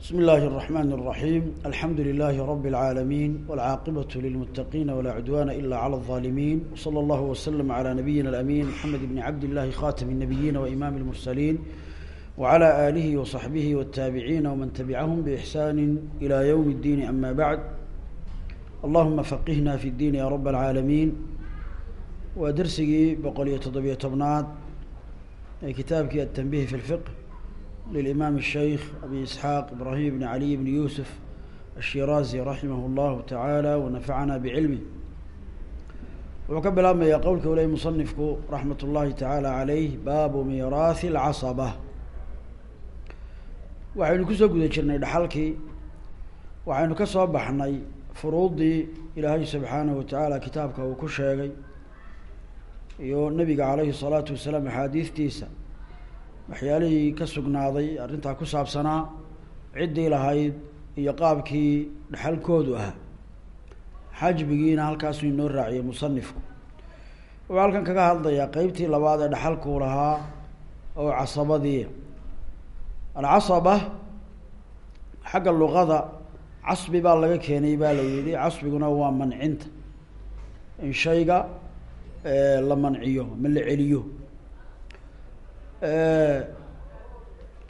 بسم الله الرحمن الرحيم الحمد لله رب العالمين والعاقبة للمتقين ولا عدوان إلا على الظالمين وصلى الله وسلم على نبينا الأمين محمد بن عبد الله خاتم النبيين وإمام المرسلين وعلى آله وصحبه والتابعين ومن تبعهم بإحسان إلى يوم الدين أما بعد اللهم فقهنا في الدين يا رب العالمين ودرسي بقولية تضبية تبنات كتابك التنبيه في الفقه للإمام الشيخ أبي إسحاق إبراهيم بن علي بن يوسف الشيرازي رحمه الله تعالى ونفعنا بعلمه وكبل أما قولك ولي مصنفك رحمة الله تعالى عليه باب ميراث العصبة waxaynu kusoo guda jirnay dhaxalkii waxaynu ka soo baxnay furuuddii ilaahay subxaanahu watacaala kitaabka uu ku sheegay iyo nabiga calayhi salaatu wasalaam axaadiistiisa waxyaalihii ka sugnaaday arrintaa ku saabsanaa ciddii lahayd iyo qaabkii dhaxalkoodu ahaa. Xajbigiina halkaasuu inoo raaciyay musanifku wuxuu halkan kaga hadlayaa qeybtii labaad ee dhaxalkuu lahaa oo casabadii. Alcasaba xagga luqada casbi baa laga keenay baa la yidhi casbiguna waa mancinta. In shayga la manciyo ma la celiyo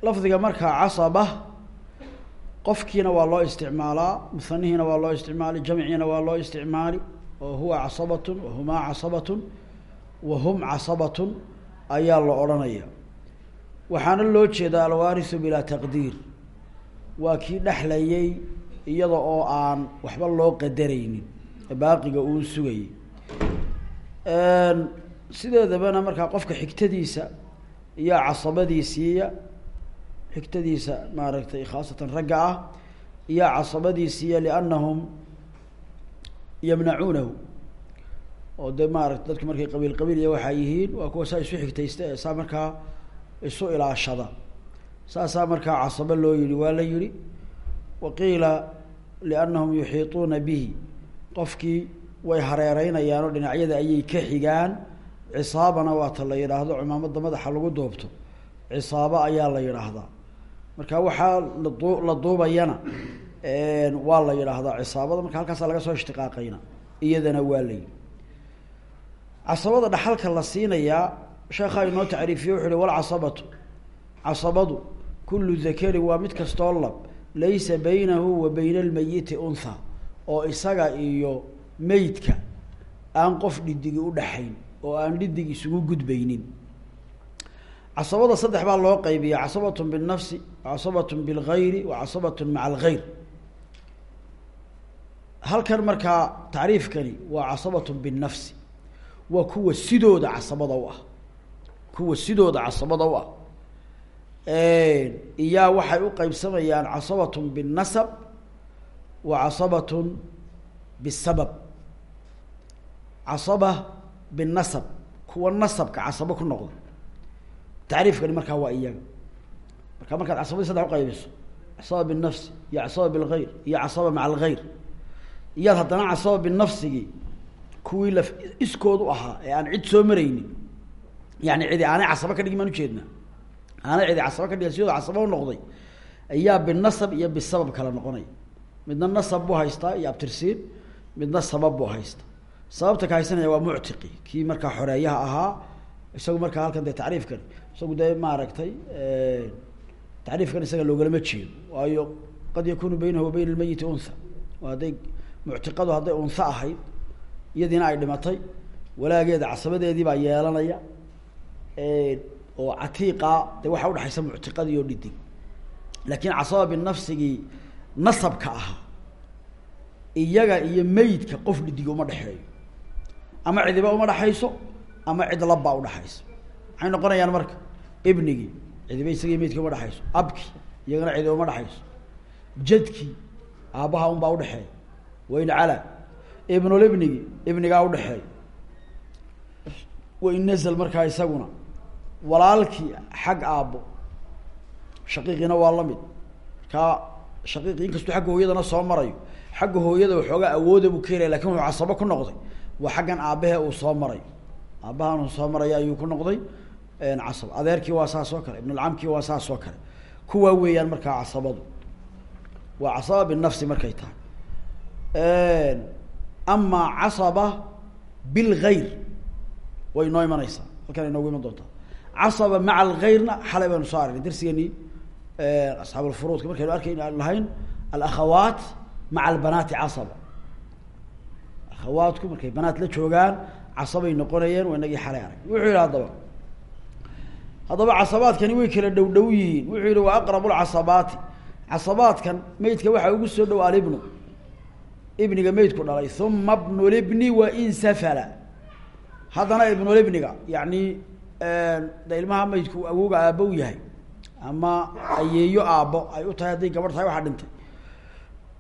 lafdiga markaa casaba qofkiina waa loo isticmaalaa musanihiina waa loo isticmaali jamciina waa loo isticmaali oo huwa casabatun wahumaa casabatun wahum casabatun ayaa la odhanaya. Waxaana loo jeedaa alwaarisu bilaa taqdiir. Waa kii dhexlayay iyada oo aan waxba loo qadaraynin baaqiga uun sugayay. Sideedabana markaa qofka xigtadiisa iyo casabadiisiiya xigtadiisa maaragtay khaasatan ragga ah iyo casabadiisiiya liannahum yamnacuunahu. Oo de maarata dadku markay qabiil qabiil iyo waxaa yihiin waa kuwa saa isu xigtaysta ee saa markaa isu ilaashada. Saasaa markaa casabo loo yihi waa la yihi wa qiila liannahum yuxiituuna bihi. Qofkii way hareereynayaan oo dhinacyada ayay ka xigaan cisaabana waata la yidhaahdo cumaamada madaxa lagu duubto cisaabo ayaa la yidhaahdaa. Marka waxaa ladu la duubayana waa la yidhaahdaa cisaabada marka halkaasa laga soo ishtiqaaqayna iyadana waa la yihi casabada dhaxalka la siinayaa sheekhaa inoo tacriifiye wuxu uhi walcasabatu casabadu kullu dakarin waa mid kastoo lab laysa baynahu wa bayna almayiti untha oo isaga iyo meydka aan qof dhidigi udhaxayn oo aan dhidig isugu gudbaynin. Casabada saddex baa loo qaybiya casabatun binnafsi casabatun bilgayri wa casabatun maca algayr halkan markaa tacriifkani waa casabatun binnafsi waa kuwa sidooda casabada u ah. Kuwa sidooda casabada u ah. Iyaa waxay u qeybsamayaan casabatun binnasab wa casabatun bisabab casaba binasab kuwa nasabka casabo ku noqda tacriifkani markaa waa iyaga. Marka markaad casabadii saddex uqaybiso casaba binafsi iyo casaba bilgayr iyo casaba maca algayr iyaad haddana casaba binafsigii kuwii la iskood u ahaa ee aan cid soo maraynin. Yani cidi aanay casabo ka dhigin maan ujeedna aanay cidi casabo ka dhigin sidooda casabo unoqday ayaa binasab iyo bisabab kala noqonaya midna nasab buu haystaa iyo abtirsiin. Midna sabab buu haystaa sababta ka haysanaya waa muctiqi. Kii markaa xoreeyaha ahaa isagu markaa halkan dee tacriifkan isagu dee maaragtay tacriifkan isaga loogalama jeedo waayo qad yakunu baynahu wa bayna almayiti untha hadday muctiqadu hadday untha ahayd iyadiina ay dhimatay walaageeda casabadeedii baa yeelanaya oo catiiqa dee waxaa udhexaysa muctiqadii oo dhidig. Laakiin casaba binafsigii nasabka ahaa iyaga iyo meydka qof dhidig uma dhexeeyo ama cidiba uma dhexayso ama cid labbaa udhexaysa maxay noqonayaan marka ibnigii cidiba isagii meydka uma dhexayso abki iyagana cidi uma dhexayso jadkii aabbaha unbaa udhexeeya wain cala ibnulibnigi ibnigaa udhexeeya wain nazl markaa isaguna walaalkii xag aabbo shaqiiqiina waa la mid. Markaa shaqiiqi inkastuu xagga hooyadana soo marayo xagga hooyada waxoogaa awooda buu ka helaya wuxuu casabo ku noqday waa xaggan aabbahe uu soo marayo aabbahan uu soo maraya ayuu ku noqday casab. Adeerkii waa saas oo kale ibnulcamkii waa saas oo kale. Kuwaa weeyaan markaa casabadu. Waa casaba binafsi markay tahay. Ama casaba bilgayr way inoo imanaysaa. Halkan ay noogu iman doontaa. Casaba maca algayrna xalay baynu soo aragnay darsigeenii. Asxaab alfuruudka markaynu arkaynu aan lahayn alakhawaat maca albanaati casaba akhawaatku markay banaat la joogaan casabay noqonayeen waa inagii xalay arag. Wuxuu yihi haddaba haddaba casabaadkani way kala dhow dhow yihiin. Wuxuu yihi wa aqrabu lcasabaati casabaadkan meydka waxaa ugu soo dhow alibnu. Ibniga meydku dhalay uma bnulibni wain safala. Haddana ibnulibniga yani de ilmaha meydku awowga aabbow yahay ama ayeeyo aabbo ay u tahay hadday gabadh tahay waxaa dhintay.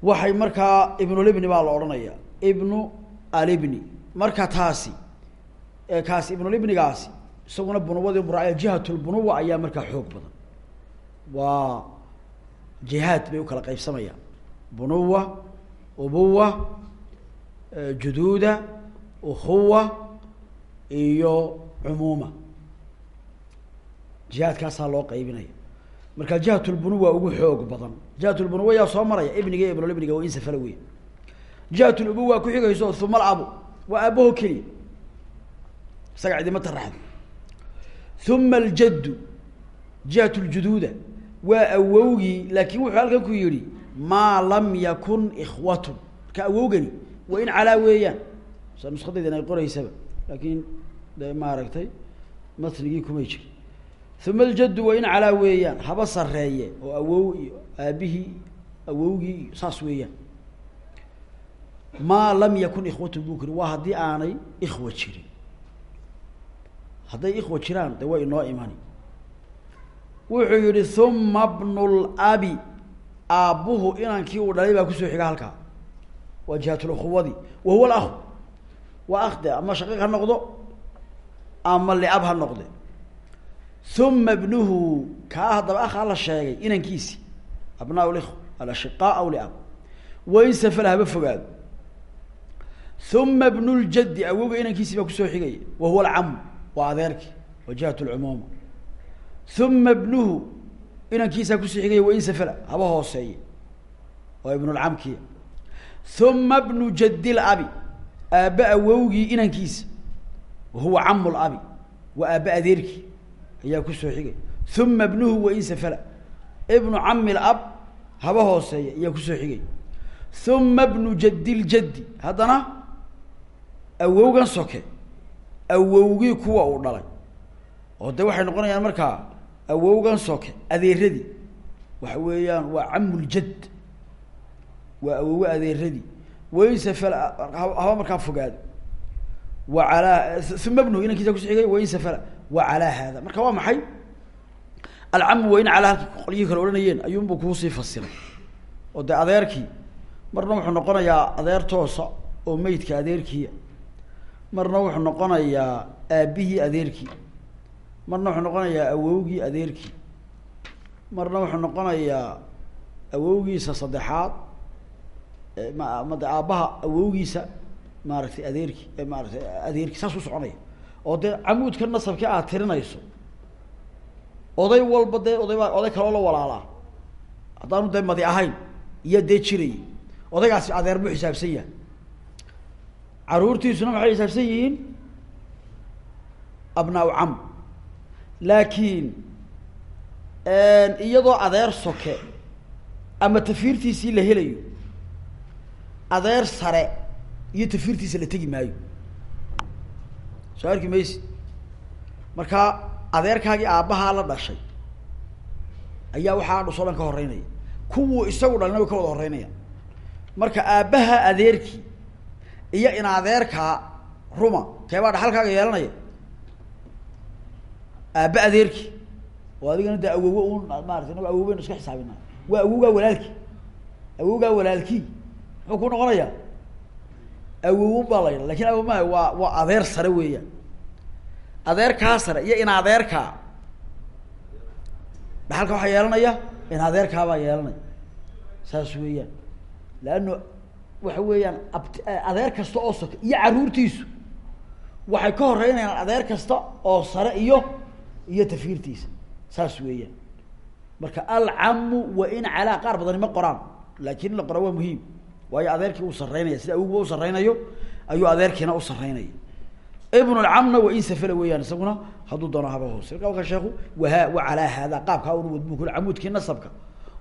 Waxay markaa ibnulibni baa la odhanaya ibnu alibni. Marka taasi kaasi ibnulibnigaasi isaguna bunuwadii muraaciya jihatulbunuwa ayaa markaa xoog badan. Waa jihaad bay u kala qaybsamayaan. Bunuwa ubuwa juduuda ukhuwa iyo cumuuma. Jihaadkaasaa loo qaybinaya. Marka jihatulbunuwa ugu xoog badan jihatulbunuwa yaa soo maraya ibniga iyo ibnulibniga waa insafala wey jihatulubuwa ku xigayso uma alabu waa aabaho keliya isaga cidima taraxdo uma aljaddu jihat ljuduuda waa awowgii laakin wuxuu halkan ku yihi maa lam yakun ikhwatun. Marka awowgani waa in calaa weeyaan. Sa nuskadaydan ay qoraysaba laakin de maaragtay matnigii kumay jiri. Uma aljaddu waa in calaa weeyaan haba sareeye oo awow iyo aabihii awowgii saas weeyaan maa lam yakun ikhwatun buu kuri waa haddii aanay ikhwa jirin. Hadday ikhwa jiraan de way inoo imani wuxuu yihi uma bnulabi aabbuhu inankii uu dhalay baa ku soo xiga halkaa. Waa jihatulukhuwadii wa huwa alahu waa akh de ama shaqiiq ha noqdo ama liab ha noqde. Uma bnuhu kaa haddaba akhaa la sheegay inankiisi. Abnaa likhwa alashiqaa aw liab. Wain safala haba fogaado uma bnu ljaddi awowga inankiisi baa ku soo xigaya wa huwa alcamu waa adeerki waa jihat lcumuuma uma bnuhu inankiisaa ku soo xigaya wain safala haba hooseeye waa ibnulcamkiya uma bnu jaddi labi aabbe awowgii inankiisa wahuwa camu labi waa aabbe adeerkii ayaa ku soo xigay uma bnuhu wain safala ibnu cami lab haba hooseeya ayaa ku soo xigay uma bnu jaddi ljaddi haddana awowgan soke awowgii kuwa uu dhalay. Oo de waxay noqonayaan markaa awowgan soke adeeradii waxa weeyaan waa camuljad waa awowe adeeradii wainsafala haba markaa fogaado. Wa alaa uma bnuhu inankiisa kuso xigay wainsafala wa calaa haada. Marka waa maxay? Alcamu waa in calaa halkii qolyihii kale odhanayeen. Ayuunbuu kuusii fasiray. Oo de adeerkii marna wuxuu noqonayaa adeer toosa oo meydka adeerkiia marna wuxuu noqonayaa aabbihii adeerkii marna wuxuu noqonayaa awowgii adeerkii marna wuxuu noqonayaa awowgiisa saddexaad ma made aabbaha awowgiisa maaragtay adeerkii maaratay adeerkii saas u soconaya. Oo dee camuudka nasabkii aad tirinayso oday walba dee oday baa oday kaloo la walaalaa. Haddaanu dee madi ahayn iyo dee jirayay odaygaasi adeer buu xisaabsan yahay caruurtiisuna maxay xisaabsan yihiin? Abnaa-u cam. Laakiin iyadoo adeer soke ama tafiirtiisii la helayo adeer sare iyo tafiirtiisa la tegi maayo. Soo arki maysid marka adeerkaagii aabbahaa la dhashay ayaa waxaa dhusoo dhan ka horeynaya kuwuu isagu dhalina way ka wada horeynayaan marka aabbaha adeerkii iyo in adeerkaa ruma keebaa dhaxalkaaga yeelanaya aabba adeerkii oo adigana dee awowo un maarata inago awow baynu iska xisaabina waa awowgaa walaalkii. Awowgaa walaalkii. Muxuu ku noqonayaa? Awowun baa la yidha laakiin awow maha waa waa adeer sare weeyaan. Adeerkaa sare iyo in adeerkaa dhaxalka waxaa yeelanaya in adeerkaabaa yeelanaya saas weeyaan. Leano waxa weeyaan abt adeer kasta oo soke iyo caruurtiisu. Waxay ka horeynayaan adeer kasta oo sare iyo iyo tafiirtiisa. Saas weeyaan. Marka alcamu wa in calaa qaar badani ma qoraan laakin in la qora waa muhiim. Waayo adeerkii uu sareynaya sida awogba u sareynayo ayuu adeerkiina u sareynaya ibnulcamna wa in safala weeyaan isaguna hadduu doono haba hoose marka alka sheeku wa calaa haada qaabkaa un wadmu kul camuudkii nasabka.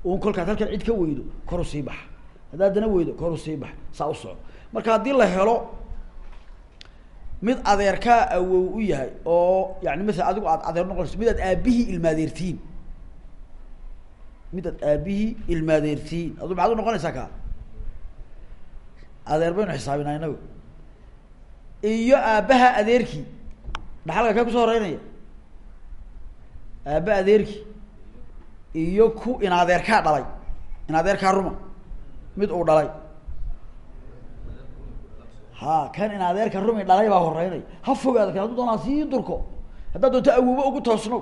Un kolkaad halkan cid ka weydo kor u sii baxa haddaad dana weydo kor u sii baxa saa u soco marka haddii la helo mid adeerkaa awow u yahay oo yani maala adigu aad adeer noqonayso mid aad aabihii ilmaadeertiin. Mid aad aabihii ilmaadeertiin. Adu maxaad u noqonaysaa ka adeer baynu xisaabinaa inagu. Iyo aabbaha adeerkii. Dhaxalka kee ku soo horeynaya. Aabba adeerkii. Iyo ku in adeerkaa dhalay. In adeerkaa ruma mid uu dhalay. Ha kan in adeerka rumi dhalay baa horeynaya ha fogaado kan hadduu doonaa sii durko haddaad doonto awoobo ugu toosno.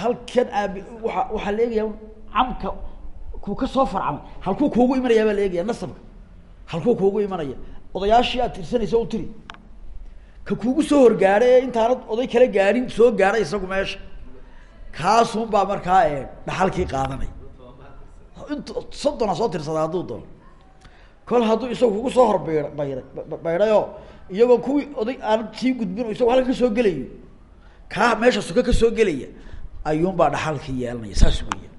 Halkan aabi waa waxaa la eegaya camka kuu ka soo farcamay. Halkuu kuugu imanaya baa la nasabka. Halkuu kuugu imanaya. Odayaashii aad tirsanaysa u tiri. Ka kuugu soo horgaadha ee intaanad oday kala gaadhin soo gaadhay isagu meesha. Kaasun baa markaa e dhaxalkii qaadanay int soddona soo tirsada hadduu doono. Kol hadduu isagu kugu soo horbayr bayray baydhayoo iyagoo kuwii oday aanad sii gudbin o isago halka ka soo gelayo kaa meesha suka ka soo gelaya ayuunbaa dhaxalkii yeelanaya saas weya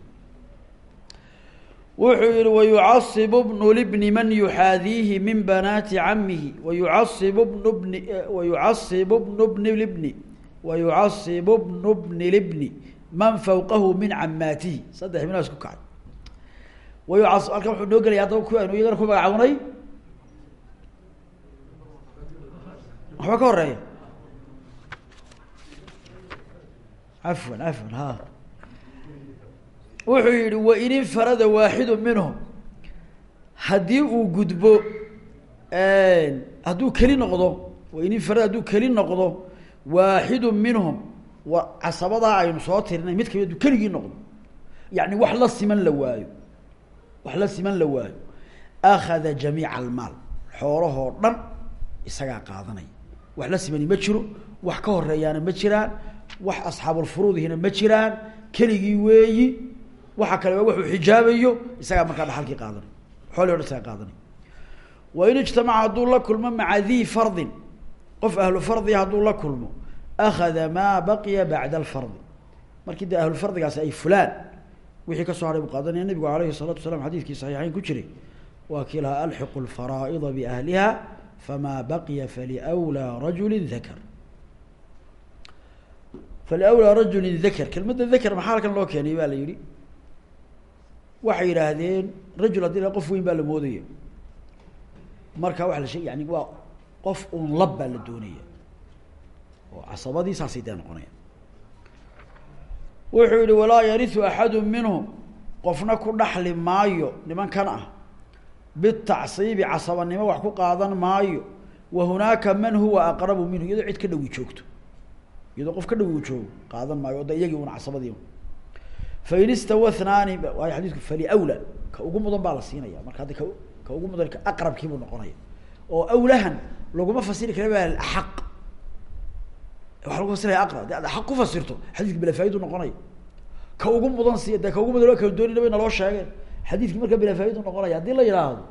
wuxuu yihi wayucasibu bnu libni man yuxaadiihi min banaati camihi wayucasibu bnu bni wayucasibu bnu bni libni wayucasibu bnu bni libni man fawqahu min camaatihi saddex minaas ku kacay wayucas halkan wuxuu noo gelaya haddaba ku aynu iyagana ku magacawnay waxba ka horreeya afwan afwan ha. Wuxuu yihi wain infarada waaxidu minhum. Haddii uu gudbo hadduu keli noqdo wain infarada hadduu keli noqdo waaxidu minhum wa casabadaa aynu soo tirinay mid ka mid aduu keligii noqdo yani wax la siman la waayo wax la siman la waayo. Akada jamiica almaal. Xoolahoo dhan isagaa qaadanaya wax la simani ma jiro. Wax ka horeeyaana ma jiraan. Wax asxaabulfuruudihina ma jiraan. Keligii weeyi waxa kale waa wuxuu xijaabayo. Isagaa markaa dhaxalkii qaadanay. Xoolii o dhan isagaa qaadanay. Wain ijtamaca hadduu la kulmo maca dii fardin. Qof ahlu fardiga hadduu la kulmo. Akada maa baqiya bacda alfardi. Markii dee ahlufardigaasi ay fulaan wixii kasoo haray buu qaadanaya nabigu alayhi الsalatu wasalaam xadidkii saxiixeyn ku jiray waa kii lahaa alxiqu اlfaraa'ida biahliha famaa baqiya faliwlىa rajuli dakar faliwlىa rajuli dakar kelmadda dakar maxaa halkan loo keenay ba la yihi waxay yidhaahdeen rajul haddii la qof weyn baa la moodaya marka waa la sheeg yani waa qof un lab baa la doonaya oo casabadii saasay dee noqonaya wuxuu yihi walaa yariu axadu minhum. Qofna ku dhaxli maayo nimankan ah bitacsiibi casabanimo wax ku qaadan maayo wa hunaaka man huwa aqrabu minhu iyadoo cid ka dhawi joogto iyadoo qof ka dhawi u joogo qaadan maayo o da iyagii una casabadii fain istawa hnaani waayo xadiisku faliwla ka ugu mudan baa la siinaya marka haddi ka ka ugu mudan aqrabkiibuu noqonaya oo awlahan laguma fasiri kara ba aq waa lagu fasiraya aqrab de ad aq fasirto xadiiska bilafaa'idu noqonaya ka ugu mudan siiya de ka ugu mudan kala doonina bay naloo sheegeen xadiiskii markaa bilafaa'idu noqonaya haddii la yidhaahdo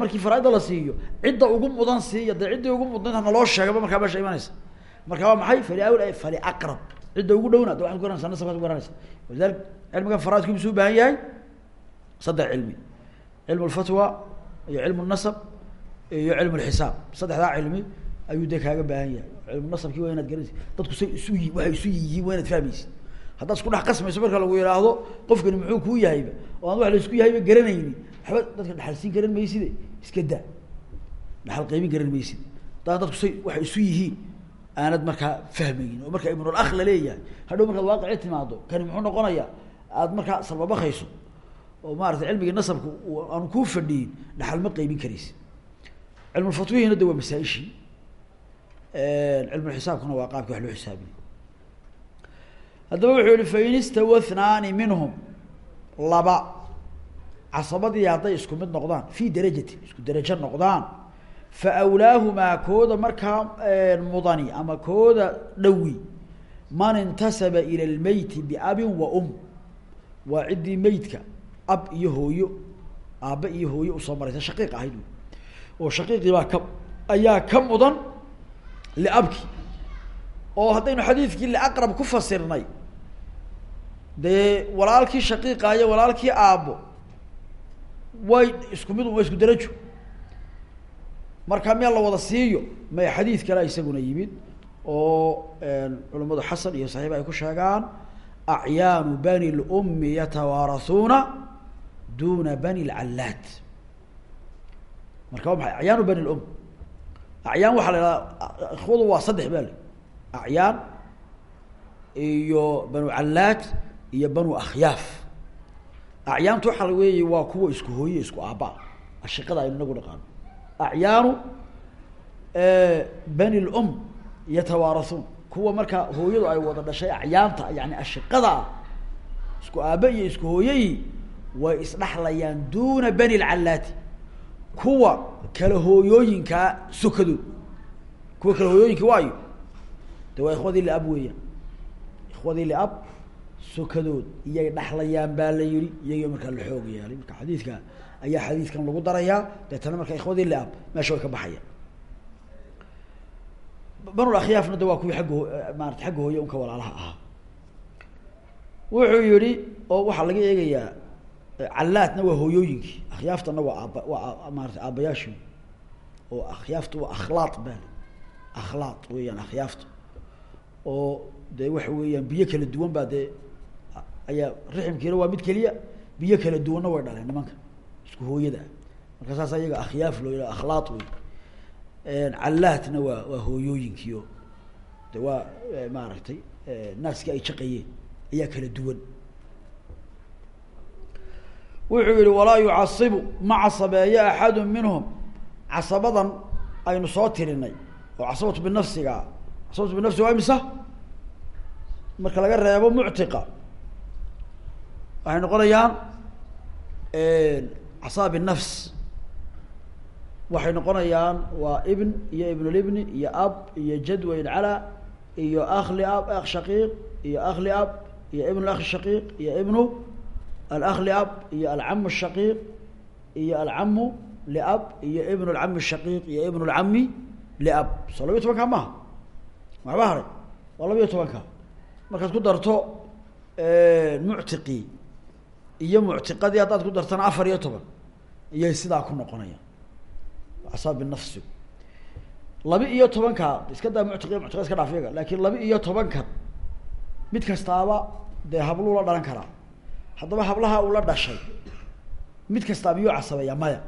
markii faraaida la siiyo cidda ugu mudan siiya de ciddii ugu mudnayna naloo sheegaba markaa meesha imanaysa. Marka waa maxay? Faliawl fali aqrab. Cidda ugu dhowna de waxad ku garanaysa nasabkaad ku garanaysa. Walidalik cilmigan faraaidku misuu ubaahan yahay? Saddex cilmi. Cilmu lfatwa iyo cilmu nasab iyo cilmu lxisaab saddexdaa cilmi ayuu dee kaaga baahan yahay. Cilmu nasabkii waa inaad garanaysa dadku say isu yi waxay isu yihiin waa inaad fahmaysid. Haddaad isku dhex qasmayso marka lagu yihaahdo qofkani muxuu kuu yahayba? Oo aan wax la isku yahayba garanayni waxba dadka dhaxal siin garan mayside. Iska daa. Dhaxal qaybin garan maysid haddana dadku say waxay isu yihiin aanad markaa fahmaynin. Oo marka ibnul akh la leeyahay hadhow markaad waaqici timaado kani muxuu noqonayaa aad markaa salbabakayso oo maarata cilmigii nasabka aanu kuu fadhiyin dhaxal ma qaybin karaysid. Cilmulfatwihina de waa masaaishii cilmulxisaabkuna waa qaabki wax loo xisaabinay haddaba wuxuu yihi fain istawa hnaani minhum laba casabadii hadday isku mid noqdaan fi darajatin isku derajo noqdaan fa awlaahumaa kooda markaa mudani ama kooda dhawi man intasaba ila lmeyti biabin wa um. Waa ciddii meydka ab iyo hooyo aabbe iyo hooyo u soo maraysa shaqiiq ahayd. Oo shaqiiqii baa ka ayaa ka mudan liabki oo haddaynu xadiidkii liaqrab ku fasirnay dee walaalkii shaqiiqaayo walaalkii aabbo way isku mid waa isku darajo markaa meel la wada siiyo may xadiid kale isaguna yimid oo culamadu xasan iyo saxiib ay ku sheegaan acyaanu bani lummi yatawaarasuuna duna bani lcallaad marka waa maxay acyaanu bani lum acyaan waxaa la ihahdaa ikhwadu waa saddex baa li acyaan iyo banu callaad iyo banu akhyaaf acyaantu waxaa weeye waa kuwa isku hooye isku aabaa ashiqada aynu inagu dhaqaano. Acyaanu bani lum yatawaarasuun. Kuwa markaa hooyadu ay wada dhashay acyaanta yani ashiqada isku aabe iyo isku hooyeyi way isdhaxlayaan duna bani lcallaati kuwa kala hooyooyinkaa sokadood kuwa kala hooyooyinka waayo de waa ikhwadii liab weeyaan. Ikhwadii liab sokadood iyay dhaxlayaan baa la yihi iyaga markaa la xoog yeelay. Marka xadiidka ayaa xadiidkan lagu darayaa deetana marka ikhwadii liab meesha way ka baxayaan. Banul akhyaafna de waa kuwii agga ho maarata xagga hooye unka walaalaha ahaa. Wuxuu yihi oo waxaa laga eegayaa callaadna waa hooyooyinkii akhyaaftana waa aaba waa maarata aabayaashii oo akhyaafta waa akhlaaq bal akhlaaq weeyaan akhyaafta oo de waxa weeyaan biyo kala duwan baa dee ayaa riximkiina waa mid keliya biyo kala duwanna way dhaleen nimanka isku hooyada. Marka saas ayaga akhyaaf loo yihah akhlaaq wey callaadna waa waa hooyooyinkiio de waa maaragtay naaskii ay jaqayeen ayaa kala duwan wuxuu yihi walaa yucasibu ma casabeeyo axadu minhum. Casabadan aynu soo tirinay oo casabatu binafsiga casabatu binafsiga waa imisa? Marka laga reebo muctiqa waxay noqonayaan casaba binafs waxay noqonayaan waa ibn iyo ibnulibni iyo ab iyo jadwayn cala iyo akli ab akh shaqiiq iyo akli ab iyo ibn akhi shaqiiq iyo ibnu alakh liab iyo alcamu shaqiiq iyo alcamu liab iyo ibn lcami shaqiiq iyo ibn lcami liab soo labiyo tobankaa maaha waxba haray waa labiyo tobanka markaad ku darto muctiqii iyo muctiqadii haddaad ku dartana afar iyo toban iyay sidaa ku noqonayaan casaba binafsi laba iyo tobanka iska daa muctiq muctiqa iska dhaaf yaga laakiin laba iyo tobankan mid kastaaba dee habluu la dhalan karaa haddaba hablaha uu la dhashay mid kastaa miyuu casabeeya maya.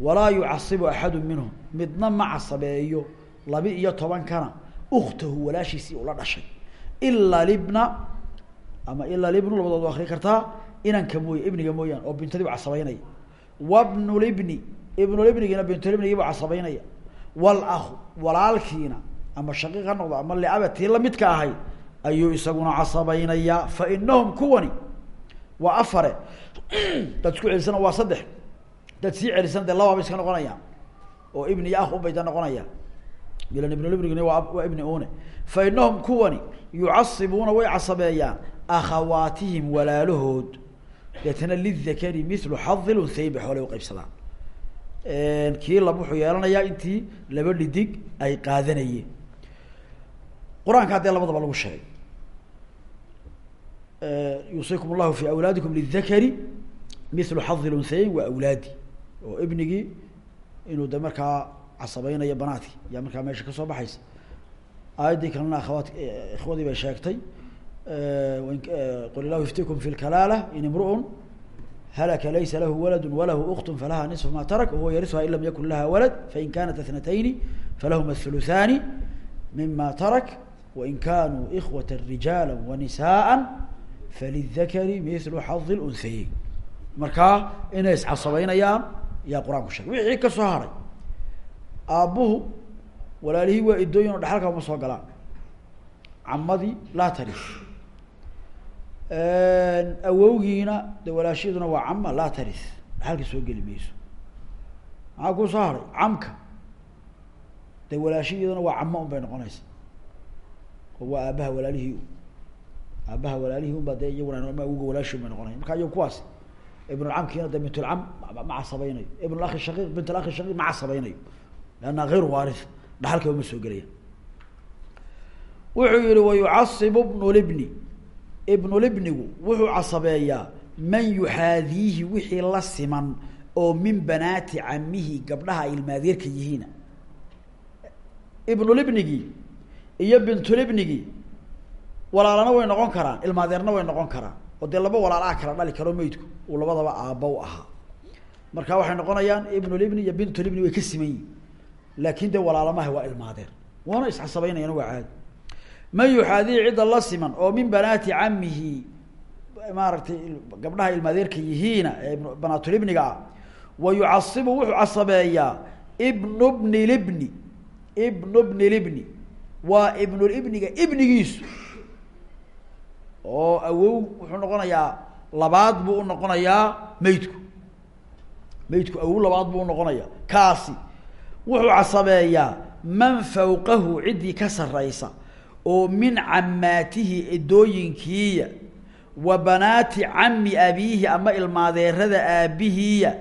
Walaa yucasibu axadu minhum midna ma casabeeyo laba iyo tobankana uktahu walaashiisii ula dhashay. Ila libna ama ila libnu labadood waa akri kartaa inanka mooye ibniga mooyaan oo bintadii bu casabeynaya wabnulibni ibnulibnigiina bintulibnigiibu casabeynaya walahu walaalkiina ama shaqiiq ha noqdo ama liaba tii lamidka ahay ayuu isaguna casabeynayaa fa inahum kuwani waa afare. Dad isku celisana waa saddex. Dad sii celisan dee lababa iska noqonayaan oo ibni iyo ah unbay da noqonayaan ilan ibnulibnigina waa ibni une fa inahum kuwani yucasibuuna way casabeeyaan akhawaatihim walaalahood deetana lidakari milu xadi lunhayin bay xoolay uqaybsadaan kii lab wuxuu yeelanayaa intii laba dhidig ay qaadanayeen. Qur'aanka haddee labadaba lagu sheegay yuusikum allahu fi awlaadikum lidakari milu xadi lunhayeyn waa awlaadi oo ibnigii inuu de markaa casabeynayo banaadki yaa markaa meesha kasoo baxaysa aayaddii kalena akhawaat ikhwadii bay sheegtay qul illahu yuftikum fi lkalaala in imru'un halaka laysa lahu waladu walahu ukt falaha niصfu ma tarak wahuwa yarisuha in lam yakun laha walad fain kanat اthnatayni falahuma الثuluثani mima tarak wain kanuu ikhwaة rijaala wanisaءa falidakari milu xadi اlunhayeyn markaa inay iscasabeynayaan yaa qur'aanku sheegay. Wixii ka soo haray. Aabbuhu walaalihii waa idooyin oo dhexalka uma soo galaan. Camadii laa taris awowgiina de walaashiyaduna waa cama laa taris dhexalka soo geli mayso maxaa kuu soo haray? Camka. De walaashiyaduna waa camo un bay noqonaysa oo waa walaalihii aabaha walaalihii unbaa dee iyaguna ma awga walaashin bay noqonayan marka iyago kuwaas ibnulcamkiina de bintulcam ma ibnulakhi shaqiiq bintulakhi shaqiiq ma casabeynayo leanna hayru waaris dhaxalkaba soo gelaya. Wuxuu yihi wayucasibu bnulibni ibnulibnigu wuxuu casabeeyaa man yuxaadiihi wixii la siman oo min banaati camihi gabdhaha ay ilmaadeerka yihiina. Ibnulibnigii iyo bintulibnigii walaalana way noqon karaan ilmaadeerna way noqon karaan. Oo dee laba walaal ah kala dhali karo meydku uu labadaba aabba u ahaa. Marka waxay noqonayaan ibnulibni iyo bintulibni way ka siman yihiin laakin dee walaalamaha waa ilmaadeer waana iscasabeynayaan waa caadi. Man yuxaadii cidda la siman oo min banaati camihi maaragtay gabdhaha ilmaadeerka yihiina ee banaatulibniga ah wa yucasibu wuxuu casabeeyaa ibnu bni libni. Ibnu bni libni. Waa ibnulibniga ibnigiisu oo awow wuxuu noqonayaa labaad buu unoqonayaa meydku. Meydku awow labaad buu unoqonayaa kaasi wuxuu casabeeyaa man fawqahu ciddii ka sareysa oo min camaatihi edooyinkiiya wa banaati cami abiihi ama ilmaadeerada aabihiiya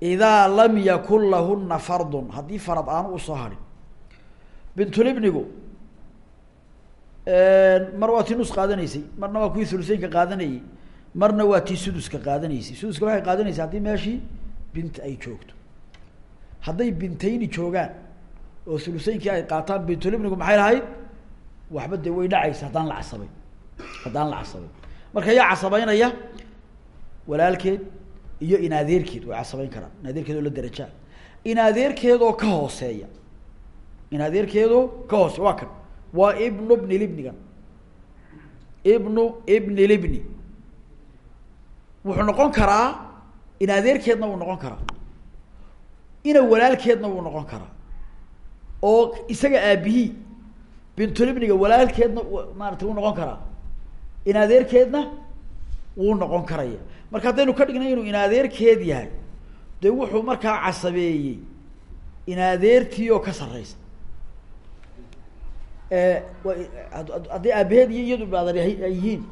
idaa lam yakun lahuna fardun. Haddii farad aanu u soo harin. Bintulibnigu mar waa tii nus qaadanaysay marna waa kuwii thuluseynka qaadanayey marna waa tii suduska qaadanaysay. Suduska waxay qaadanaysay haddii meeshii bint ay joogto. Hadday bintayni joogaan oo thuluseyinkii ay qaataan bintulibnigu maxay lahayd? Waxba dee way dhacaysa haddaan la casabayn haddaan la casabayn marka yaa casabeynaya walaalkeed iyo inadeerkeed way casabeyn karaan. Inadeerkeed oo la darajaa inadeerkeedoo ka hooseeya. Inadeerkeedoo ka hoose waa kan waa ibnu bni libnigan ibnu ibni libni. Wuxuu noqon karaa inadeerkeedna wuu noqon karaa. Ina walaalkeedna wuu noqon karaa. Oo isaga aabihii bintulibniga walaalkeedna maarata wuu noqon karaa. Inadeerkeedna wuu noqon karaya. Marka haddaynu ka dhignay inuu inadeerkeed yahay dee wuxuu markaa casabeeyey inadeertii oo ka sareysa haddii aabaheed iyo iyadu baadar ay yihiin.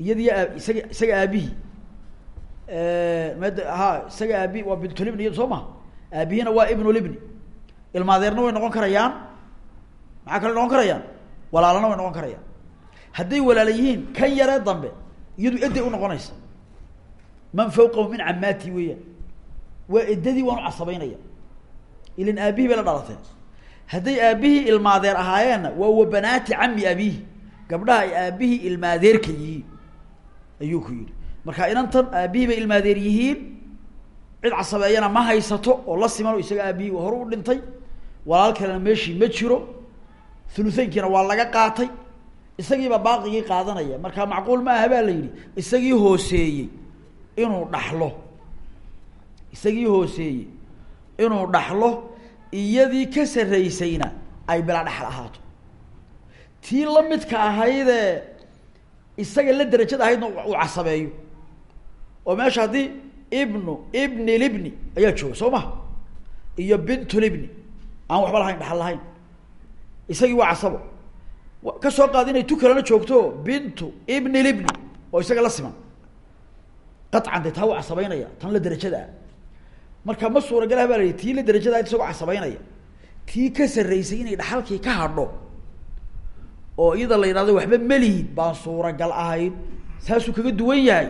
Iyadiyo aa isaga isaga aabihii. Md ha isaga aabihi waa bintulibni iyadu soo maha aabihina waa ibnulibni ilmaadeerna way noqon karayaan. Maxaa kale noqon karayaan? Walaalana way noqon karayaan. Hadday walaala yihiin kan yaree dambe iyadu eday unoqonaysa man fawqahu min camaati weeyaan. Waa edadii waan u casabeynaya ilan aabihii bay la dhalateen hadday aabihii ilmaadeer ahaayeenna waa wa banaati cami abihi gabdhaha ay aabihii ilmaadeerka yihiin ayuu ku yihi marka inantan aabihii bay ilmaadeer yihiin cid casabeeyana ma haysato oo la siman oo isaga aabihii hore u dhintay. Walaal kalena meeshii ma jiro thulutheynkiina waa laga qaatay. Isagiiba baaqigii qaadanaya. Marka macquul ma aha baa la yidhi isagii hooseeyey inuu dhaxlo. Isagii hooseeyey inuu dhaxlo iyadii ka sarreysayna ay bilaa dhexal ahaato. Tii la midka ahaydee isaga la derajada ahaydna uu casabeeyo. Oo meesha haddii ibnu ibni libni ayaa jooga soo maha iyo bintulibni aan waxba lahayn dhaxal lahayn. Isagii waa casabo. Ka soo qaad inay tu kalena joogto bintu ibni libni oo isaga la siman. Qacan dee taa waa casabeynaya tan la derajada ah marka ma suuragalaha ba la tii la derajada ahayd isagoo casabeynaya tii ka sarreysay inay dhaxalkii ka hadho. Oo iyada la yidhahdo waxba melihid baan suuragal ahayn. Saasuu kaga duwan yahay.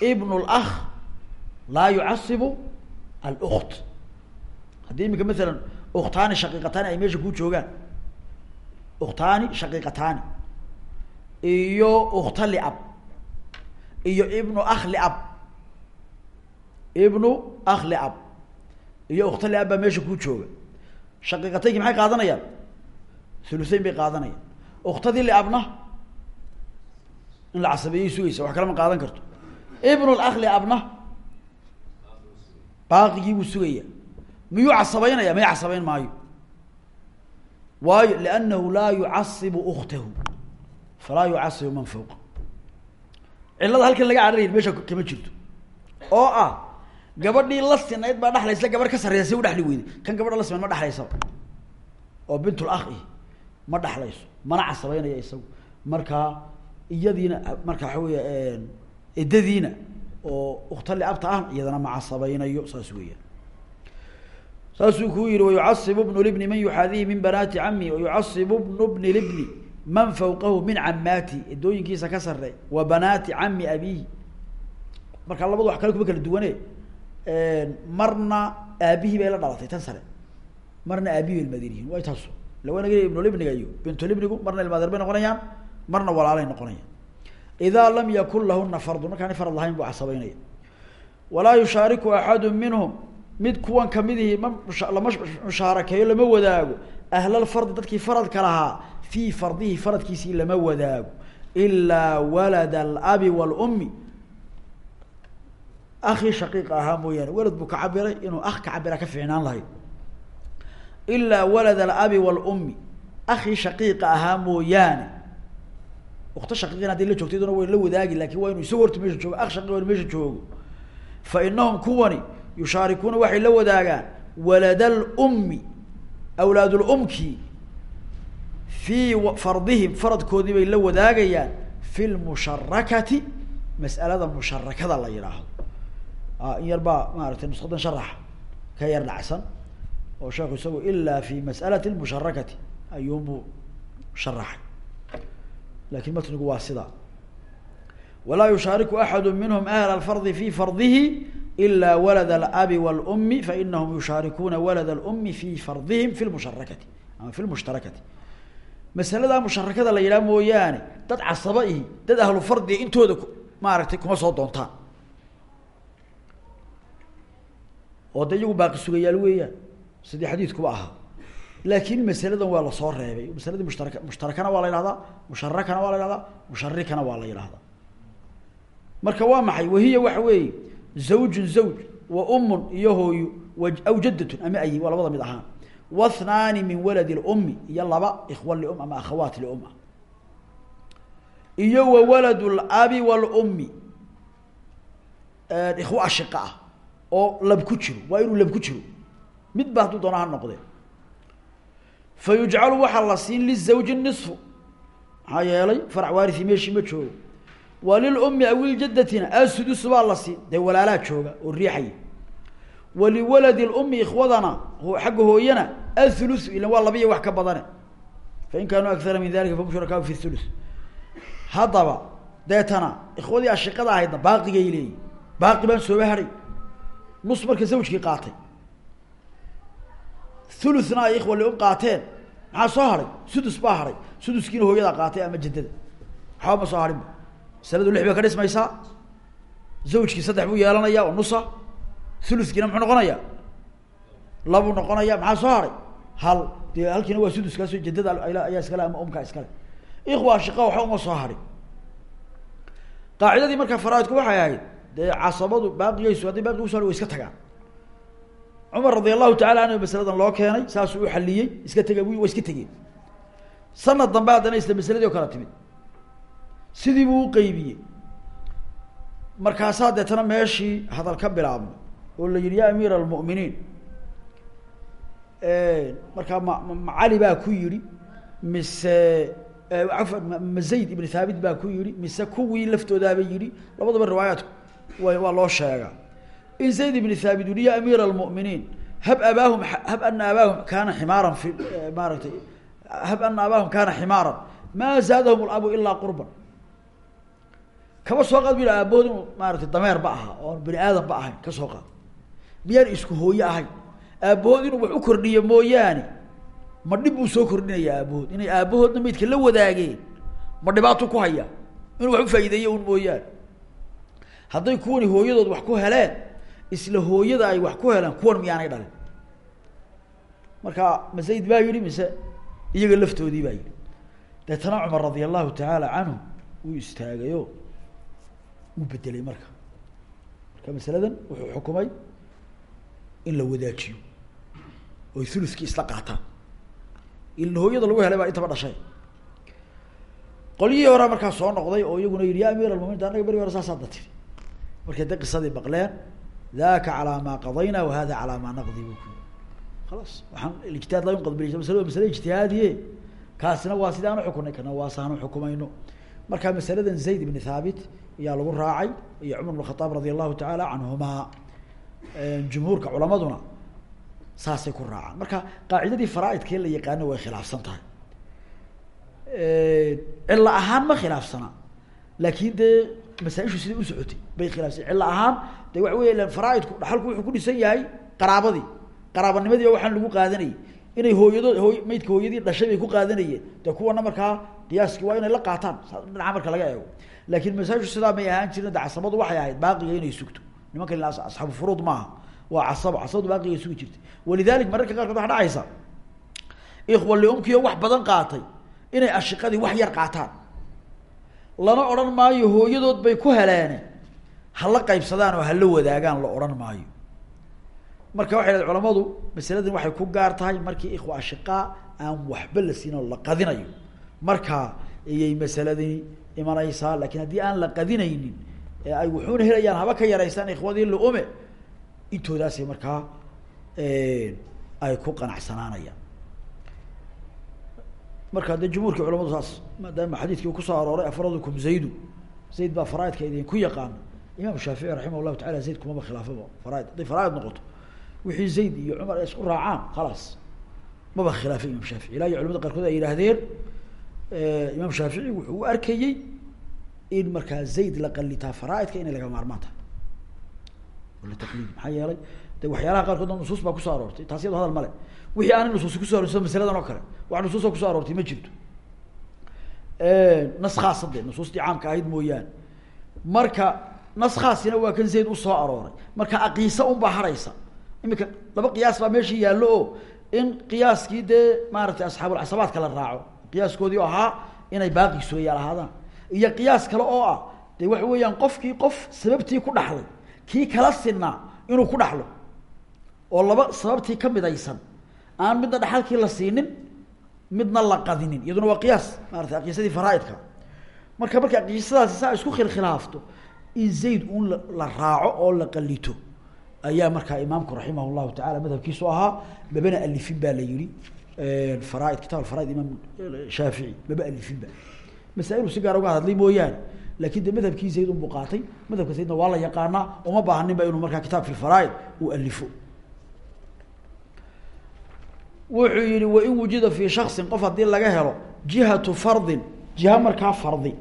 Ibn lakh laa yucasibu alukt haddii imika masalan uktaani shaqiiqataani ay meesha ku joogaan. Uktaani shaqiiqataani. Iyo ukta liab. Iyo ibnu akh liab ibnu akh liab iyo ukta liab baa meesha ku jooga. Shaqiiqataynki maxay qaadanayaan? Thuluseyn bay qaadanayaan. Uktadii liabna in la casabeeyay sugaysa wax kalama qaadan karto. Ibn lakh liabna baaqigii buu sugaya miyuu casabeynaya may casabeyn maayo. Waayo liannahu laa yucasibu uktahu falaa yucasibu man fawqa. Cilada halkan laga cararayn meesha kama jirto. Oo ah gabadhii la sinayd baa dhexlaysa gabadh ka sarreysa si u dhexli weyday kan gabadha la siman ma dhexlaysaba oo bintul akh ma dhexlayso mana casabeynaya isagu. Markaa iyadiina marka waxa weya edadiina oo uktali abta ah iyadana ma casabaynayo saas weeyaan. Saasuu kuu yihi wayucasibu bnu libni man yuxaadihi min banaati cami wayucasibu bnu bni libni man fawqahu min camaati edooyinkiisa ka sare wa banaati cami abihi marka labadu wax kale kuma kala duwane marna aabihii bay la dhalatay tan sare. Marna aabihi ilmaadin yihiin way taasu lawanag ibnulibniga iyo bintulibnigu marna ilmaadeer bay noqonayaan marna walaalay noqonayaan. Idaa lam yakun lahuna fardun markaani farad lahayn buu casabeynaya walaa yushaariku axadu minhum mid kuwan kamidihii ma lama mushaarakeeyo lama wadaago. Ahlalfardi dadkii faradka lahaa fii fardihi faradkiisii lama wadaago. Ilaa walada alabi waalummi akii shaqiiqa ahaa mooyaane. Walad buu ka cabiray inuu ak ka cabira ka fiicnaan lahayd ilaa walad alabi waalummi akii shaqiiqa ahaa mooyaane. Ukto shaqiiqin hadday la joogto iyaduna way la wadaagi laakiin waa inu isago horta meesha joogo ak shaqiiq meesha joogo. Fa inahum kuwani yushaarikuuna waxay la wadaagaan walad alummi awlaad lumki fii fardihim faradkoodii bay la wadaagayaan fi lmusharakati mas'alada musharakada la yidhaahdo in yar baa maaragtay nushadan sharaxa ka yar dhacsan oo sheekhu isagu ilaa fi mas'alati lmusharakati ayuunbuu sharaxay. Lakin matnigu waa sidaa walaa yushaariku axadu minhum ahla alfardi fi fardihi ila walad alabi wاlumi fainahum yushaarikuuna walad alumi fi fardihim fi lmusharakati ama fi lmushtarakati masaladaa musharakada la yidhaha mooyaane dad casaba ihi dad ahlu fardiga intooda maaragtay kuma soo doontaan oo de iyagu baaqi sugayaal weeyaan. Sidii xadiidkuba ahaa laakin masaladan waa la soo reebay. Masaladii mushtara mushtarakana waa la yihahdaa musharakana waa la yihahdaa musharikana waa la yidhahdaa marka waa maxay? Wahiya waxa weeye zawjun zawj wa umun iyo hooyo aw jaddatun ama ayi waa labada mid ahaan. Wathnaani min waladi lummi iyo laba ikhwa lium ama akhawaat lium iyo wa walad labi walummi ikhwa ashiqa ah oo lab ku jiro waa inuu lab ku jiro. Mid ba hadduu doona ha noqdee fa yujcalu waxaa la siin lizawji nisfu. Maxaa yeelay farac waarisi meeshii ma joogo. Wa lilummi awiljadatina asudusu baa la siin. Dee walaalaa jooga oo riixaya waliwaladi lummi ikhwadana xagga hooyana athuluthu ilan waa labiya wax ka badane. Fain kaanuu akara min dalika fahum shurakaau fi thuluth. Haddaba deetana ikhwadii ashiqada ahaydna baaqigay leeyihiin baaqi baan sooba nus marka zawjkii qaatay. Thuluthna ay ikhwa lium qaateen. Maxaa soo haray? Sudus baa haray. Suduskiina hooyadaa qaatay ama jaddada waxba ma soo harinba. Masaladu lix bay ka dhismaysaa. Zawjkii saddex buu yeelanaya oo nusa. Thuluthkiina muxuu noqonayaa? Labuu noqonaya maxaa soo haray? Hal. Dee halkiina waa suduskaaso jaddada ayaa iskale ama umkaa iskale ikhwa ashiqa waxba uma soo harin. Qaacidadii markaa faraaidku waxay ahayd dee casabadu baaqigaysu hadday baaqi uso way iska tagaan cumar radi allahu tacala anhu masaladan loo keenay saasuu u xaliyey iska tega bu wa iska tegeen sanad dambe haddana isla masaladii o kala timid. Sidii buu uqeybiyey markaasaa deetana meeshii hadal ka bilaabmay oo la yihi ya amiir almu'miniin. Markaa ma ma cali baa ku yihi mise afan ma zayd ibn thaabit baa ku yihi mise kuwii laftoodaaba yihi labadaba riwaayaatku wa waa loo sheegaa in zayd ibn thaabit yihi ya amiir almu'miniin hab abaahum hab ana abaahum kaana ximaaran fi maaragtay hab ana abaahum kaana ximaaran. Maa zaadahum labu ilaa qurban. Kaba soo qaad bu yidhi aabahood inuu maaratay dameer ba ahaa oon bani aadam ba ahayn ka soo qaad. Miyaan isku hooye ahayn? Aabahood inuu wax u kordhiyo mooyaane ma dhib buu soo kordhinaya aabahood inay aabahoodna maydka la wadaageen ma dhibaato ku haya. Inuu wax ufaa'ideeyo un mooyaane hadday kuwani hooyadood wax ku heleen isla hooyada ay wax ku heleen kuwan miyaanay dhalin. Marka ma zayd baa yihi mise iyaga laftoodii baa yihi deetana cumar radia allahu tacaala canhu wuu istaagayo wuu bedelay marka. Marka masaladan wuxuu xukumay in la wadaajiyo oy thuluskii isla qaataan. Ilna hooyada lagu helay baa intaba dhashay. Qolyihii horaa markaa soo noqday oo iyaguna yihi ya amiir almuminin annaga beri hore saasaa da tiri markay da qisadii baqleen daka calaa maa qadayna wa hada calaa maa naqdi bu ku khalaas waxaan ijtihaad la qadbelisa masalo masale ijtihaadiye. Kaasina waa sidaan uxukunay kana waa saanu xukumayno. Marka masaladan zayd ibn thaabit ayaa lagu raacay iyo cumar bn khadaab radi allahu tacaala canhumaa culamaduna saasay ku raacaan. Marka qaacidadii faraaidkee la yaqaano way khilaafsan tahay. Cilo ahaan ma khilaafsana laakin dee masaaishu siday usocotay bay khilaafsan cilo ahaan de waxa wey faraaidku dhaxalku wuxuu ku dhisan yahay qaraabadii. Qaraabanimadii waxaan lagu qaadanayay. Inay hooyadood hooy hooyadii dhashay bay ku qaadanayeen. De kuwana markaa qiyaaski waa inay la qaataan. Dhinaca marka laga eego. Laakin masaaishu sidaa may ahaan jirin de waxay ahayd baaqiga inay sugto. Nimanka asxaabu furuud maaha. Waa casabo casabadu baaqiga sugi jirtay. Walidalik mararka qaarkood waxa dhacaysa ikhwa liumkiyo wax badan qaatay inay ashiqadii wax yar qaataan lana odhan maayo hooyadood bay ku heleene hala qaybsadaan oo hala wadaagaan la odhan maayo. Marka waxay dhahen culamadu masaladan waxay ku gaar tahay markii ikhwa ashiqaa aan waxba la siin oo la qadinayo. Markaa iyay masaladii imanaysaa laakiin haddii aan la qadinaynin ay wuxuuna helayaan haba ka yaraysaan ikhwadii laume intoodaasay markaa ay ku qanacsanaanayaan marka de jumhuurka culamadu saas maadaama xadiidkii ku soo arooray afradukum zaydu. Zayd baa faraaidka idinku yaqaana imaam shaafici raximah llahu tacala zayd kumaba khilaafaba. Faraaid hadday faraaid noqoto wixii zayd iyo cumar ay isku raacaan khalaas maba khilaafay imam shaafici ilaa iyo culamada qaarkood ay yidhaahdeen imaam shaafici wuxuu u arkayey in markaa zayd la qalitaa faraaidka inay laga maarmaan tahay. Litaqliid maxaa yeelay? De waxyaalaha qaarkood nusuus baa ku soo aroortay. Taas iyado hadal male wixii aanay nusuusi kuso arorti masaladan oo kale. Wax nusuusa kuso aroortay ma jirto. Nas khaasa de nusuustii caamka ahayd mooyaane. Marka nas khaasina waa kan zayd u soo arooray. Marka aqiisa unbaa haraysa. Imika laba qiyaas baa meeshii yaallo oo in qiyaaskii dee maaratay asxaabulcasabaadka la raaco. Qiyaaskoodii ahaa inay baaqi sooyaal ahaadaan iyo qiyaas kale oo ah de waxa weeyaan qofkii qof sababtii ku dhaxlay kii kala sinaa inuu ku dhaxlo oo laba sababtii ka midaysan aan midna dhaxalkii la siinin midna la qadinin. Iyaduna waa qiyaas maarata aqiisadii faraaidka. Marka marka aqiisadaasi saa isku khilkhilaafto in zayd un la raaco oo la qalito ayaa markaa imaamku raximah taala madhabkiisu ahaa mabana alifin baa la yihi faraaid kitab faraaid imaam shaafici maba alifinba masaa'ilu si gaar uga hadlay mooyaane laakiin de madhabkii zayd unbuu qaatay madhabka zaydna waa la yaqaanaa uma baahaninba inuu markaa kitaab fi uu alifo wuxuu yihi wain wujida fi shaksin qof haddii laga helo jihatu fardin. Jiha markaa fardi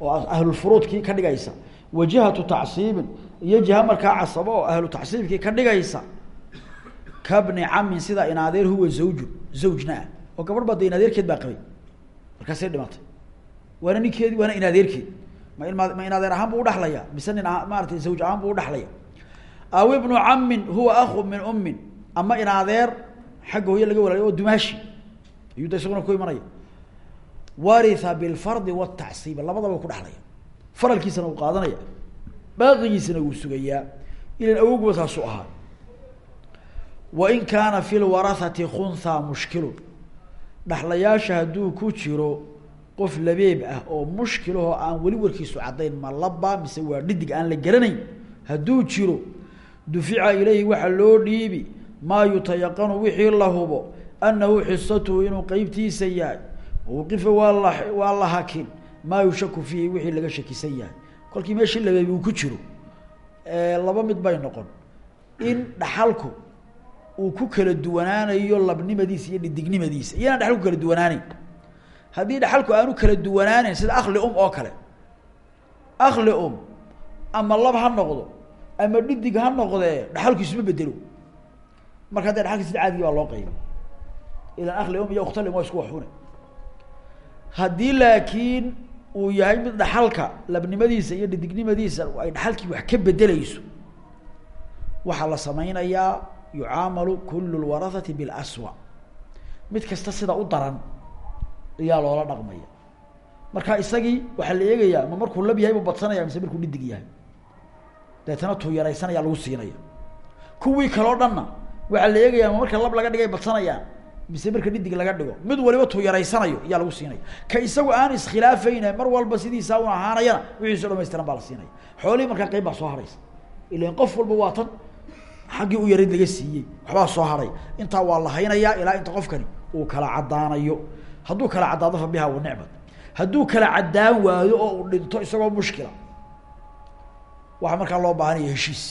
oo ahlulfuruudkii ka dhigaysa. Wa jihatu tacsiibin iyo jiha markaa casabo oo ahlu tacsiibkii ka dhigaysa. Kabni camin sida in adeer huwa zawju zawjna ah. Oo gabadh baa de in adeerkeed baa qabay. Markaasay dhimatay. Waana ninkeedi waana in adeerkeed ma ilma ma in adeer ahaan buu udhaxlaya mise nin a maaratay zawj ahaan buu udhaxlaya aw ibnu camin huwa aku min ummin. Ama in adeer xagga hooye laga walaalay oo dumaashi. Ayuu da isaguna ku imanaya waritha bilfardi watacsiib labadaba ku dhexlaya faralkiisana uu qaadanaya. Baaqigiisana wuu sugayaa. Ilan awogba saasuu ahaa. Wain kaana fi lwarahati kuntha mushkilun. Dhaxlayaasha hadduu ku jiro qof labeeb ah oo mushkilahoo aan weli warkiisu caddayn ma laba mise waa dhidig aan la garanayn hadduu jiro dufica ilayhi waxaa loo dhiibi maa yutayaqanu wixii la hubo anahu xisatuhu inuu qeybtiisa yahay wqifa waa la waa la hakin maa yushaku fiihi wixii laga shakisan yahay. Kolkii meeshii labeebi uu ku jiro laba mid bay noqon. In dhaxalku uu ku kala duwanaanayo labnimadiisa iyo dhidignimadiisa. Iyo inaan dhaxalku kala duwanaaneyn haddii dhaxalku aanu kala duwanaaneyn sida akli um oo kale akli um ama lab ha noqdo ama dhidig ha noqdee dhaxalku isma bedelo marka hadda dhaxalka sida caadigi baa loo qayba ilan akli um iyo ukhtalim waa isku waxune haddii laakiin uu yahay mid dhaxalka labnimadiisa iyo dhidignimadiisa ay dhaxalkii wax ka bedeleyso waxaa la sameynayaa yucaamalu kulu lwarahati bilaswa mid kasta sida u daran ayaa loola dhaqmaya. Marka isagii waxaa la eegayaa ma markuu lab yahay buu badsanaya mise markuu dhidig yahay? Deetana tuu yaraysanaya lagu siinaya. Kuwii kaleo dhanna waxaa la eegayaa ma marka lab laga dhigay badsanayaan mise marka dhidig laga dhigo mid waliba tuu yaraysanayo ayaa lagu siinaya. Ka isagu aan iskhilaafeyne mar walba sidiisaa u ahaanayana wixiiso dhamaystiran baa la siinaya. Xoolihii markaa qeyb baa soo haraysa ilan qof walba waa tan xaggii u yarayd laga siiyey waxbaa soo haray. Intaa waa la haynayaa ilaa inta qofkani uu kala caddaanayo. Hadduu kala caddaado fa biha wa nicmat hadduu kala caddaan waayo oo uu dhinto isagoo mushkila waxaa markaa loo baahanaya heshiis.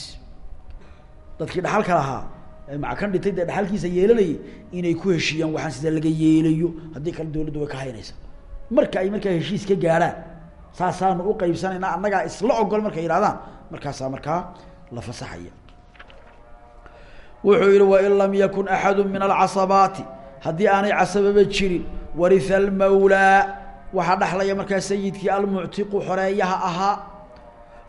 Dadkii dhaxalka lahaa ee macakan dhintay dee dhaxalkiisa yeelanayay inay ku heshiiyaan waxaan sida laga yeelayo. Haddii kale dawladdu way ka haynaysa marka ay markaa heshiis ka gaadhaan saasaanu u qaybsanaynaa annagaa isla ogol markay yihahdaan markaasaa markaa la fasaxaya. Wuxuu yihi wain lam yakun axadu min alcasabaati. Haddii aanay casababa jirin waria almawlaa. Waxaa dhexlaya markaa sayidkii almuctiqu xoreeyaha ahaa.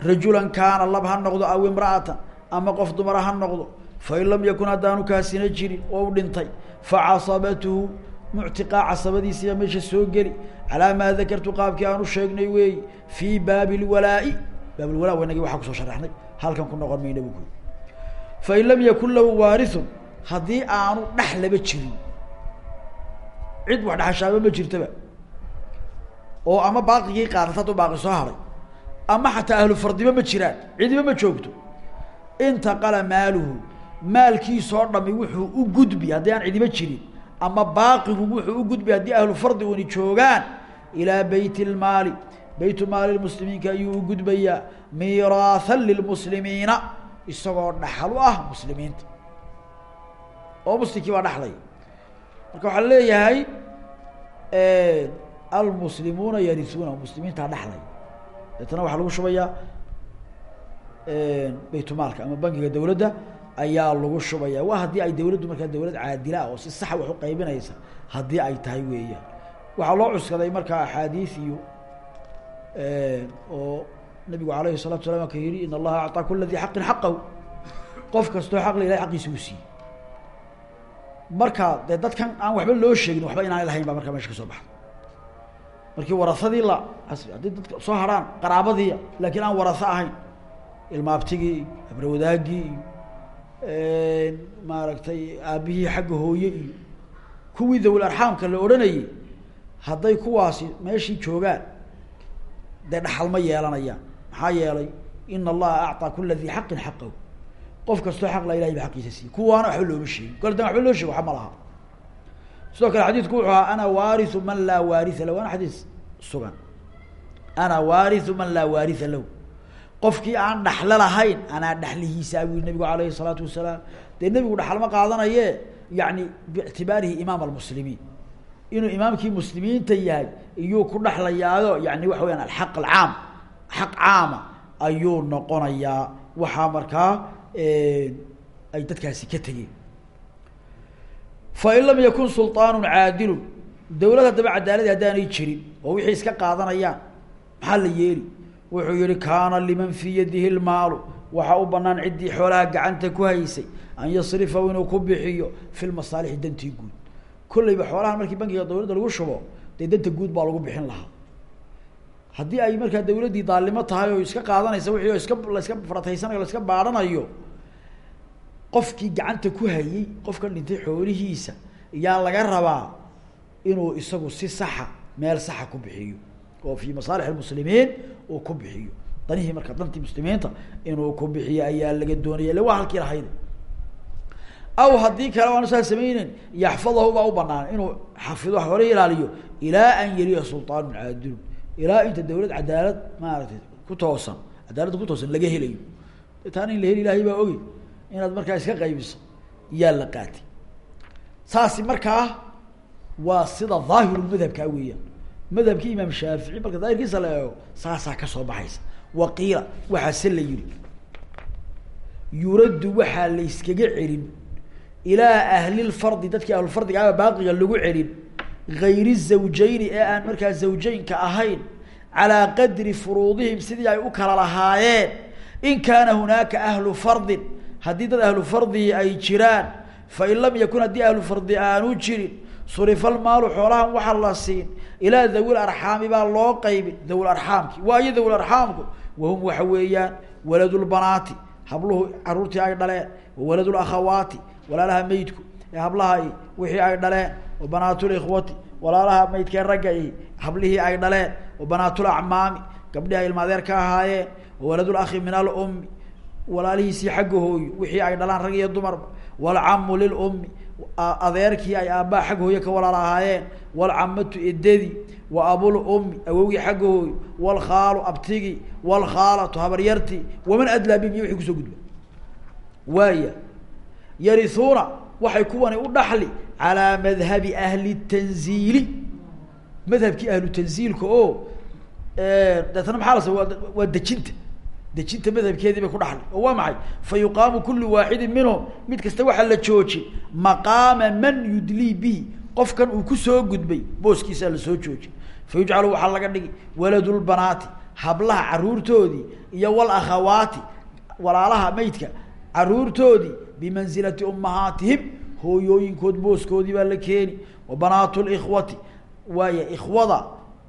Rajulan kaana lab ha noqdo aw imra'atan ama qof dumara ha noqdo fain lam yakun haddaanu kaasina jirin oo u dhintay facasabatuhu muctiqaa casabadiisiiba meesha soo geli calaa maa dakartu qaabkii aanu sheegnay weeyi fii baabi lwalaa'i baablwala wanagii waxaa ku soo sharaxnay halkan ku noqon mayna bu kuri fain lam yakun lahu waarithun haddii aanu dhexlaba jirin cid wax dhexashaaba ma jirtaba oo ama baaqigii qaadata hadduu baaqi soo haray ama xataa ahlu fardiba ma jiraan cidiba ma joogto intaqala maaluhu maalkiisoo dhami wuxuu u gudbi haddii aan cidiba jirin ama baaqigu wuxuu u gudbi haddii ahlu fardi uni joogaan ilaa beyt lmaali beytu maali lmuslimiinka ayuu u gudbayaa miiraathan lilmuslimiina isagoo dhaxal u ah muslimiinta. Oo muslimkii baa dhaxlaya marka waxaa leeyahay almuslimuuna yarisuuna muslimiintaa dhaxlaya deetana waxaa lagu shubayaa baytulmaalka ama bankiga dawladda ayaa lagu shubaya. Waa haddii ay dawladdu markaa dawlad caadila ah oo si sax wax u qaybinaysa haddii ay tahay weeyaan. Waxaa loo cuskaday markaa axaadiis iyo oo nabigu alayhi salatu salam aka yihi in allaha acطaa kula dii xaqin xaqahu. Qof kastoo xaq la ilahay xaqiisa uu siiyey. Marka dee dadkan aan waxba loo sheegin waxba inaanay lahayn baa markaa meesha ka soo markii warasadii la as haddii dadka soo haraan qaraabadii lakiin aan warasa ahayn ilmaabtigii iyo maaragtay aabihii xagga hooye iyo kuwii dawil arxaamka la odhanayay hadday kuwaasi meeshii joogaan dee dhaxal ma yeelanayaan maxaa yeelay ina allaha acطaa kula di xaqin xaqahu. Qof kastoo xaq la ilahay ba xaqiisa siiye kuwaana waxba looma sheegin. Kol dan waxba loo sheego waxba ma sidoo kale xadiidku wuxuu ahaa ana waariu man laa waaria lahu. Waana xadiis sugan. Ana waariu man laa waaria lahu qofkii aan dhaxlo lahayn anaa dhaxlihiisa abu nabigu alayhi salaatu wasalaam. Dee nebigu dhaxal ma qaadanaye yani bictibaarihi imaam almuslimiin. Inuu imaamkii muslimiinta yahay iyuu ku dhaxlayaayo yani waxa weyaan alaq alcaam. Xaq caama ayuu noqonayaa. Waxaa markaa ay dadkaasi ka tegeen. Fain lam yakun sulaanu caadilun. Dowlad haddaba cadaalad haddaanay jirin oo wixii iska qaadanayaan maxaa la yeeli? Wuxuu yihi kaana liman fii yadihi lmaalu. Waxaa u banaan ciddii xoolaha gacanta ku haysay an yasrifahu inuu ku bixiyo fi lmasaalixi dantii guud. Kolleyba xoolahan markii bankiga dawladda lagu shubo dee danta guud baa lagu bixin lahaa. Haddii ay markaa dawladdii daalimo tahay oo iska qaadanaysa wixii oo iska la iska farataysanayo la iska baadhanayo qofkii gacanta ku hayey qofkan dhintay xoolihiisa yaa laga rabaa inuu isagu si saxa meel saxa ku bixiyo oo fi masaalix almuslimiin uu ku bixiyo. Danihii marka dantii muslimiinta inuu ku bixiyo ayaa laga doonaya ille waa halkii lahayd. Aw haddii kale aanu saa sameyneyn yaxfadahu baa u banaan inuu xafido hore ilaaliyo ilaa an yeliya sulطaanu caadilun ilaa inta dawlad cadaalad maaragtay ku toosan cadaaladda ku toosan laga helayo. Taana la heli ilahay baa ogi. Inaad markaa iska qaybiso yaa la qaatay saasi markaa waa sida dhaahiru madhabkaa weeyaan madhabkii imaam shaafici marka daahirkiisa la eego saasaa ka soo baxaysa. Waqiila waxaa se la yihi yuraddu waxaa la yskaga celin ilaa ahlilfardi dadkii ahlulfardiga aba baaqiga lagu celin gayri zawjeyni ee aan markaa zawjeynka ahayn calaa qadri furuudihim sidii ay u kala lahaayeen in kaana hunaaka ahlu fardin haddii dad ahlu fardihi ay jiraan fain lam yakun haddii ahlu fardi aanu jirin surifa lmaalu xoolahan waxaa la siin ilaa dawil arxaami baa loo qaybin dawil arxaamki. Waayo dawil arxaamku wahum waxa weeyaan waladulbanaati habluhu caruurtii ay dhaleen wawalad lakhawaati walaalaha meydku ee hablaha wixii ay dhaleen wa banaatulikhwati walaalaha meydkee ragga i ay dhaleen wa banaatulacmaami gabdhihi ay ilmaadeer ka ahaayeen wawaladulakhi min alummi walaalihiisii xagga hooyo wixii ay dhalaan rag iyo dumarba walcamu lilummi adeerkii ay aabbaha xagga hooye ka walaal ahaayeen. Walcamatu edadii wa abul ummi awowgii xagga hooyo walkhaalu abtigii walkhaalatu habaryartii. Waman adlaa bihim iyo wixii ku soo gudba. Waaya yarihuuna waxay kuwani u dhaxli calaa madhabi ahli tanziili. Madhabkii ahlu tanziilka oo deetana maxaa la waa dejinta dejinta madhabkeedii bay ku dhaxli oo waa maxay? Fa yuqaamu kulu waaxidin minhum. Mid kasta waxaa la joojin maqaama man yudlii bihi. Qofkan uu ku soo gudbay booskiisaa la soo joojin fa yujcalu waxaa laga dhigi waladulbanaati hablaha caruurtoodii iyo walakhawaati walaalaha meydka caruurtoodii bimanzilati ummahaatihim. Hooyooyinkood booskoodii baa la keeni. Wa banaatu likhwati waaya ikhwada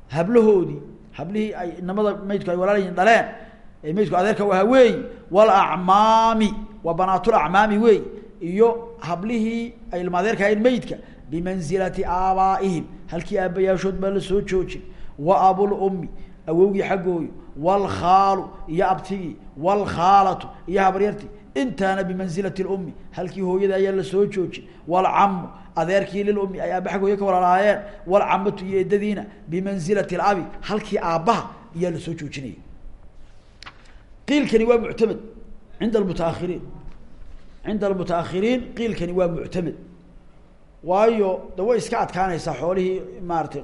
hablahoodii hablihii ay inamada maydku ay walaalyihin dhaleen. ee maydku adeerka u ahaa weeyi walacmaami wa banaatulacmaami weey iyo hablihii ay ilma adeerka ahayn maydka bimanzilati aabaa'ihim halkii aabayaashood baa la soo joojin wa abulummi awowgii xaggooyo walkhaalu iyo abtigii walkhaalatu iyo habaryartii intaana bimanzilati lummi halkii hooyada ayaa la soo joojin walcamu adeerkii lilummi ay aaba xag hooye ka walaalaayeen walcamatu iyo edadiina bimanzilati labi halkii aabbaha ayaa la soo joojinaya qiilkani waa muctamed cinda almutaahiriin cinda almutaahiriin qiilkani waa muctamed waayo de way iska adkaanaysaa xoolihii maaratay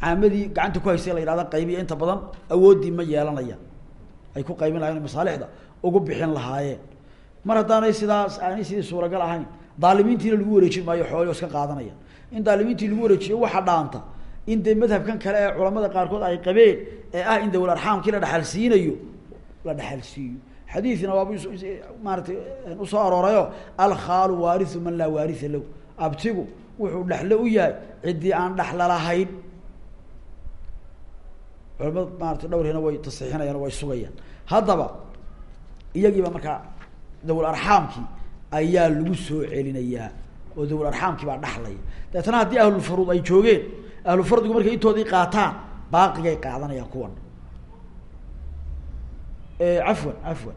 caamadii gacanta ku haystay la yidhahda qaybiya inta badan awooddii ma yeelanayaan. Ay ku qaybin lahayen masaalixda ugu bixin lahaayeen. Mar haddaanay sidaas aanay sidii suuragal ahayn daalimiintiina lagu wareejin maayo xooli iska qaadanaya in daalimiintii lagu wareejiyo waxa dhaanta in dee madhabkan kale ee culamada qaarkood ay qabeen ee ah in dawal arxaamkii la dhexalsiinayo la dhexalsiiyo xadiidna waaba maaratay u soo aroorayo alkhaalu waariu man laa waaria lahu. Abtigu wuxuu dhexlo u yahay ciddii aan dhexla lahayn. Culamada maarata dhowrina way tasxiixinayaan way sugayaan. Haddaba iyagiiba markaa dawal arxaamkii ayaa lagu soo celinayaa oo dawal arxaamkii baa dhaxlaya. Deetana haddii ahlulfaruud ay joogeen ahlufardigu markay intoodii qaataan baaqigay qaadanayaan kuwan. Cafwan cafwan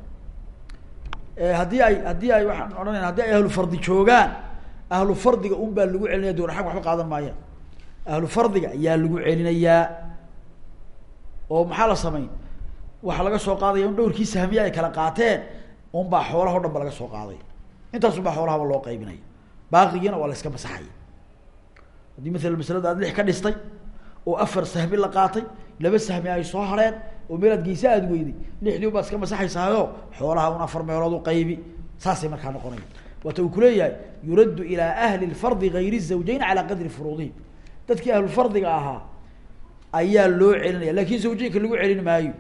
haddii ay haddii ay waxaan odhanayna haddii ay ahlufardi joogaan ahlu fardiga un baa lagu celinaya dawal arxamka waxba qaadan maayaan ahlu fardiga ayaa lagu celinayaa oo maxaa la samayn? Waxaa laga soo qaadaya in dhowrkii sahmiye ay kala qaateen un baa xoolaha o dhan ba laga soo qaaday. Intaas un baa xoolahaba loo qaybinaya. Baaqigiina waa la iska masaxaya haddii masalan masalada aad lix ka dhistay oo afar sahmi la qaatay laba sahmi ay soo hareen oo meel aad geysa aad weyday lixdii unbaad iska masaxaysaayo xoolaha un afar meelood u qaybi saasay markaa noqonaya waata uu yuraddu ilaa ahli lfardi gayri zawjayn calaa qadri furuudihim dadkii ahlufardiga ahaa ayaa loo celinaya laakiin zawjeynka lagu celin maayo.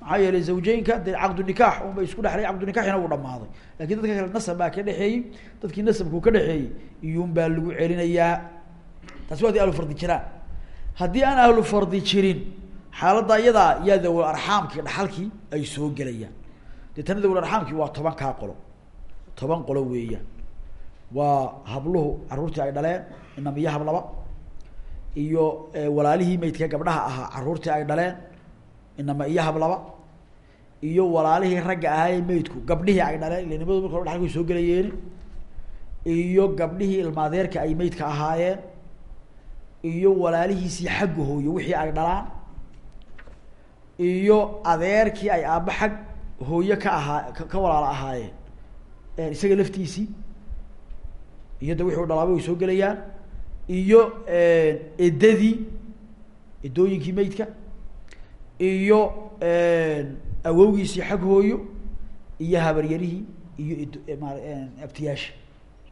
Maxaa yeelay zawjeynka dee caqdu nikaax un bay isku dhexlay caqdu nikaxina uu dhamaaday laakiin dadka kale nasab baa ka dhexeeyey dadkii nasabkuu ka dhexeeyey iyuun baa lagu celinayaa taasi waa di ahlufardi jiraan. Haddii aan ahlufardi jirin xaaladda iyadaa yaa dawal arxaamkii dhaxalkii ay soo gelayaan. Deetana dawal arxaamkii waa tobankaa qolo. Toban qolo weeyaan. Waa habluhu caruurtii ay dhaleen inamiyo hablaba. Iyo walaalihii maydka gabdhaha ahaa caruurtii ay dhaleen inama iyo hablaba. Iyo walaalihii ragga ahaayee maydku gabdhihii ay dhaleen ila nimadooda marka hore dhalka soo gelayeeni. Iyo gabdhihii ilmaadeerka ay maydka ahaayeen iyo walaalihiisii xagga hooyo wixii ay dhalaan iyo adeerkii ay aabba xag hooyo ka ahaa ka walaalo ahaayeen isaga laftiisii iyo de wixii u dhalaaba way soo gelayaan iyo edadii edooyinkii maydka iyo awowgiisii xag hooyo iyo habaryarihii iyo abtiyaasha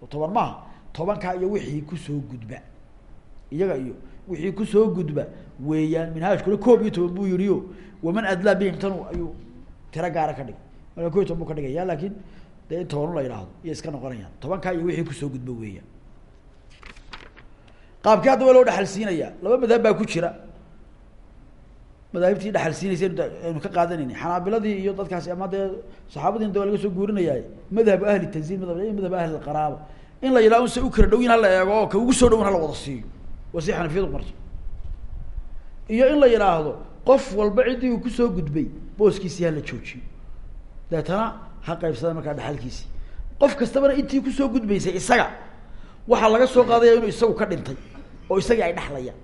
soo toban maaha tobankaa iyo wixii ku soo gudba iyaga iyo wixii ku soo gudba weeyaan minhaajkuna koob iyo toban buu yihi o waman adlaa bihim ayuu tiro gaara ka dhigay. Marka kob iyo toban buu ka dhigaya laakin dee in tobanu la yidhaahdo iyo iska noqonayaan. Tobankaa iyo wixii ku soo gudba weeyaan. Qaabkii haddaba loo dhexal siinaya laba madhab baa ku jira. Madaahibtii dhexal siinaysa aynu ka qaadanayni. Xanaabiladii iyo dadkaasi ama dee saxaabadiina de waa laga soo guurinayay madhabu ahli tanzil madhab madhab ahli qaraaba in la yidhaho se u kala dhowyin hala eego oo ka ugu soo dhowin hala wada siiyo waa si xanafiyadu marto. Iyo in la yidhaahdo qof walba ciddii uu ku soo gudbay booskiisii hala joojiyo deetana ha qaybsada markaa dhexalkiisi qof kastabana intii ku soo gudbaysay isaga waxaa laga soo qaadaya inuu isagu ka dhintay oo isagii ay dhexlayaan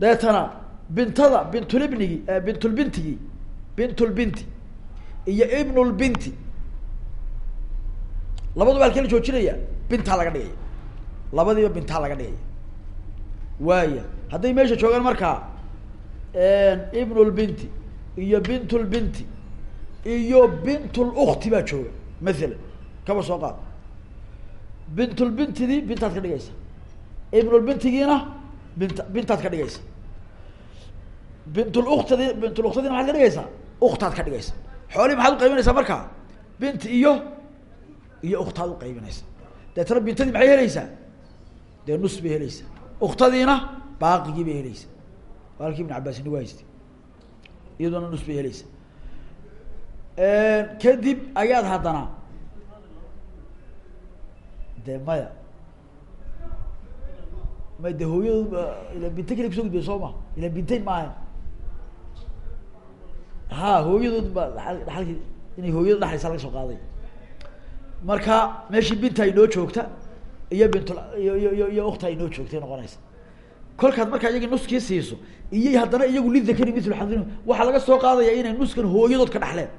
deetana bintada bintulibnigi bintulbintigii bintulbinti iyo ibnulbinti labaduba halkee la joojinaya bintaa laga dhigaya labadiiba bintaa laga dhigaya waaya hadday meesha joogaan markaa ibnulbinti iyo bintulbinti iyo bintulukti baa jooga mathalan kaba soo qaad. Bintulbintidii bintaad ka dhigaysa. Ibnulbintigiina bint bintaad ka dhigaysa. Bintuluktadi bintuluktadiina maxaad ka dhigaysaa? Uktaad ka dhigaysa. Xoolihii maxaad uqaybinaysaa markaa binti iyo iyo uktaad uqaybinaysa deetana bintadii maxay helaysaa dee nus bay helaysaa. Uktadiina baaqigii bay helaysaa. Halkii ibn cabbaas inagu haystay. Iyaduna nus bay helaysaa. Kadib ayaad haddana de maya. May de hooyadu ila binta keli kuso gudbay soo ma ila bintayn maaha? Ha hooyadood ba dhaal dhaalkii inay hooyadu dhaxlaysa laga soo qaaday. Marka meeshii binta inoo joogta iyo bintul iyo iyo iyo ukta inoo joogtay noqonaysa. Kolkaad markaa iyagii nuskii siiso iyay haddana iyagu lidakari mithlu xadin waxaa laga soo qaadaya inay nuskan hooyadood ka dhaxleen.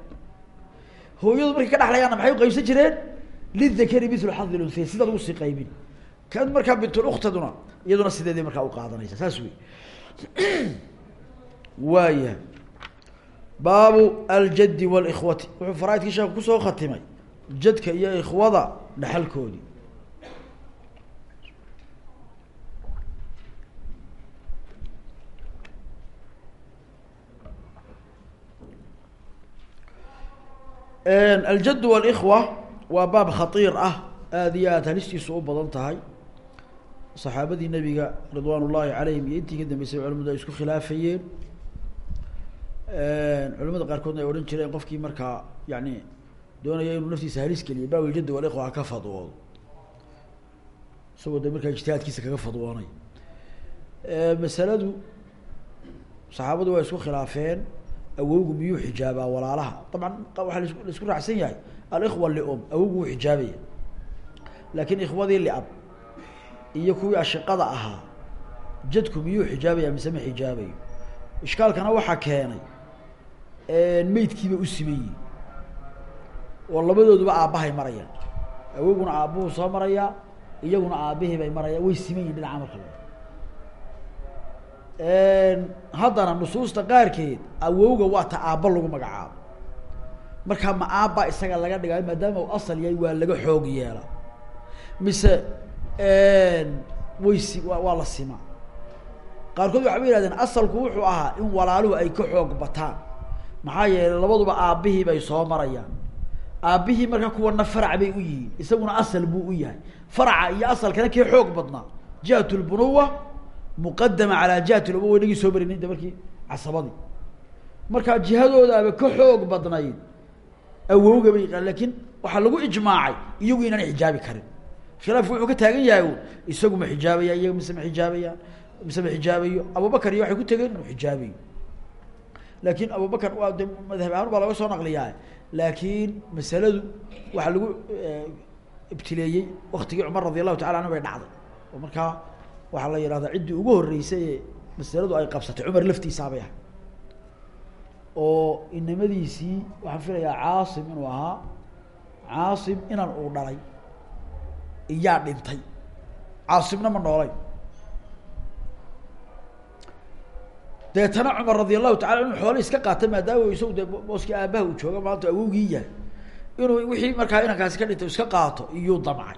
Hooyadood markay ka dhaxlayaanna maxay uqaybsan jireen? Lidakari mithlu xadi lunhayn sidaad ugu sii qaybin. Kan markaa bintuluktaduna iyaduna sideedii markaa uqaadanaysa saas wey waaya baabu aljaddi walikhwati. Wuxuu faraaidkii sheeku ku soo khatimay jadka iyo ikhwada dhaxalkoodii aljad wاlkhwa waa baab khaiir ah aada iyo aada halistiisu u badan tahay. Saxaabadii nebiga ridwaan ullaahi calayhim iyo intii ka dambeysay culamadu ay isku khilaafayeen. Culamada qaarkoodna ay odhan jireen qofkii markaa yani doonaya inuu naftiisa halis geliyo baab aljad walikhwa haka fadwoodo isagoo de markaa ijtihaadkiisa kaga fadwoonay. Masaladu saxaabadu waa isku khilaafeen awowgu miyuu xijaabaa walaalaha? Dabcan waxaa las la isku raacsan yahay. Alikhwa liom awowgu wuu xijaabaya. Laakin ikhwadii liab iyo kuwii ashiqada ahaa jadku miyuu xijaabaya mise ma xijaabayo? Ishkaalkana waxaa keenay meydkiiba u siman yihiin oo labadooduba aabbahay marayaan. Awowguna aabbuhu soo marayaa iyaguna aabbihii bay marayaan. Way siman yihiin dhinaca marka haddana nusuusta qaarkeed awowga waa ta aabba lagu magacaabo. Markaa ma aabba isaga laga dhigaayo maadaama u asal yahay waa laga xoog yeela. Mise way si wa waa la simaa. Qaarkood waxay yihahdeen asalku wuxuu ahaa in walaaluhu ay ka xoog bataan. Maxaa yeelay labaduba aabbihii bay soo marayaan. Aabbihii markaa kuwana farac bay u yihiin isaguna asal buu u yahay. Faraca iyo asalkana kee xoog badnaa. Jihat lbunuwa muqadama calaa jihat luma waynagii soo marinay de markii casabadii. Markaa jihadoodaaba ka xoog badnayd awowga bay yaqaan laakiin waxaa lagu ijmaacay iyagu inaan xijaabi karin. Khilaafku wuxuu ka taagan yahay isagu ma xijaabaya iyaga mise ma xijaabayaan mise ma xijaabayo. Abubakar iyo waxay ku tegeen inuu xijaabayo. Laakin abubakar waa de madhab ahaan baa laga soo naqliyaa laakin masaladu waxaa lagu ibtileeyey waktigii cumar radi allahu tacala anhu bay dhacday. Oo markaa waxaa la yihahdaa ciddii ugu horreysay ee masaladu ay qabsatay cumar laftiisaabay ahay. Oo inamadiisii waxaan filayaa caasim inuu ahaa caasim inan uu dhalay iyaa dhintay. Caasimna ma noolayn deetana cumar radi allahu tacala inuu xoole iska qaata maadaama isagu de booskii aabaha uu jooga maanta awowgii yahay. Inuu wixii markaa inankaasi ka dhintay iska qaato iyuu damcay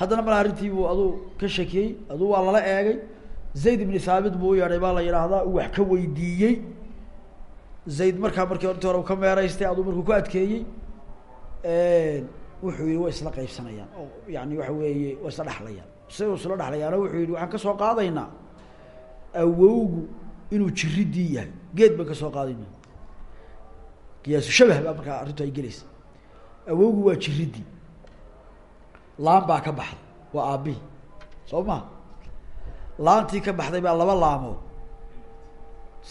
haddana mal arrintiibuu aduu ka shakiyey aduu waa lala eegay. Zayd ibni thaabit buu u yeedhay baa la yidhaahdaa uu wax ka weydiiyey. Zayd markaa markii intii hore u ka meeraystay aduu markuu ku adkeeyey wuxuu yihi way isla qaybsanayaan. Oo yani waxa weeye way isla dhexlayaan si isla dhexlayaano wuxuu yihi waxaan ka soo qaadaynaa awowgu inuu jiridii yahay. Geed baan ka soo qaadayna. Qiyaasu shabah baa markaa arrintu ay gelaysa awowgu waa jiridii laan baa ka baxday. Waa aabbihii. Soo ma laantii ka baxday baa laba laamood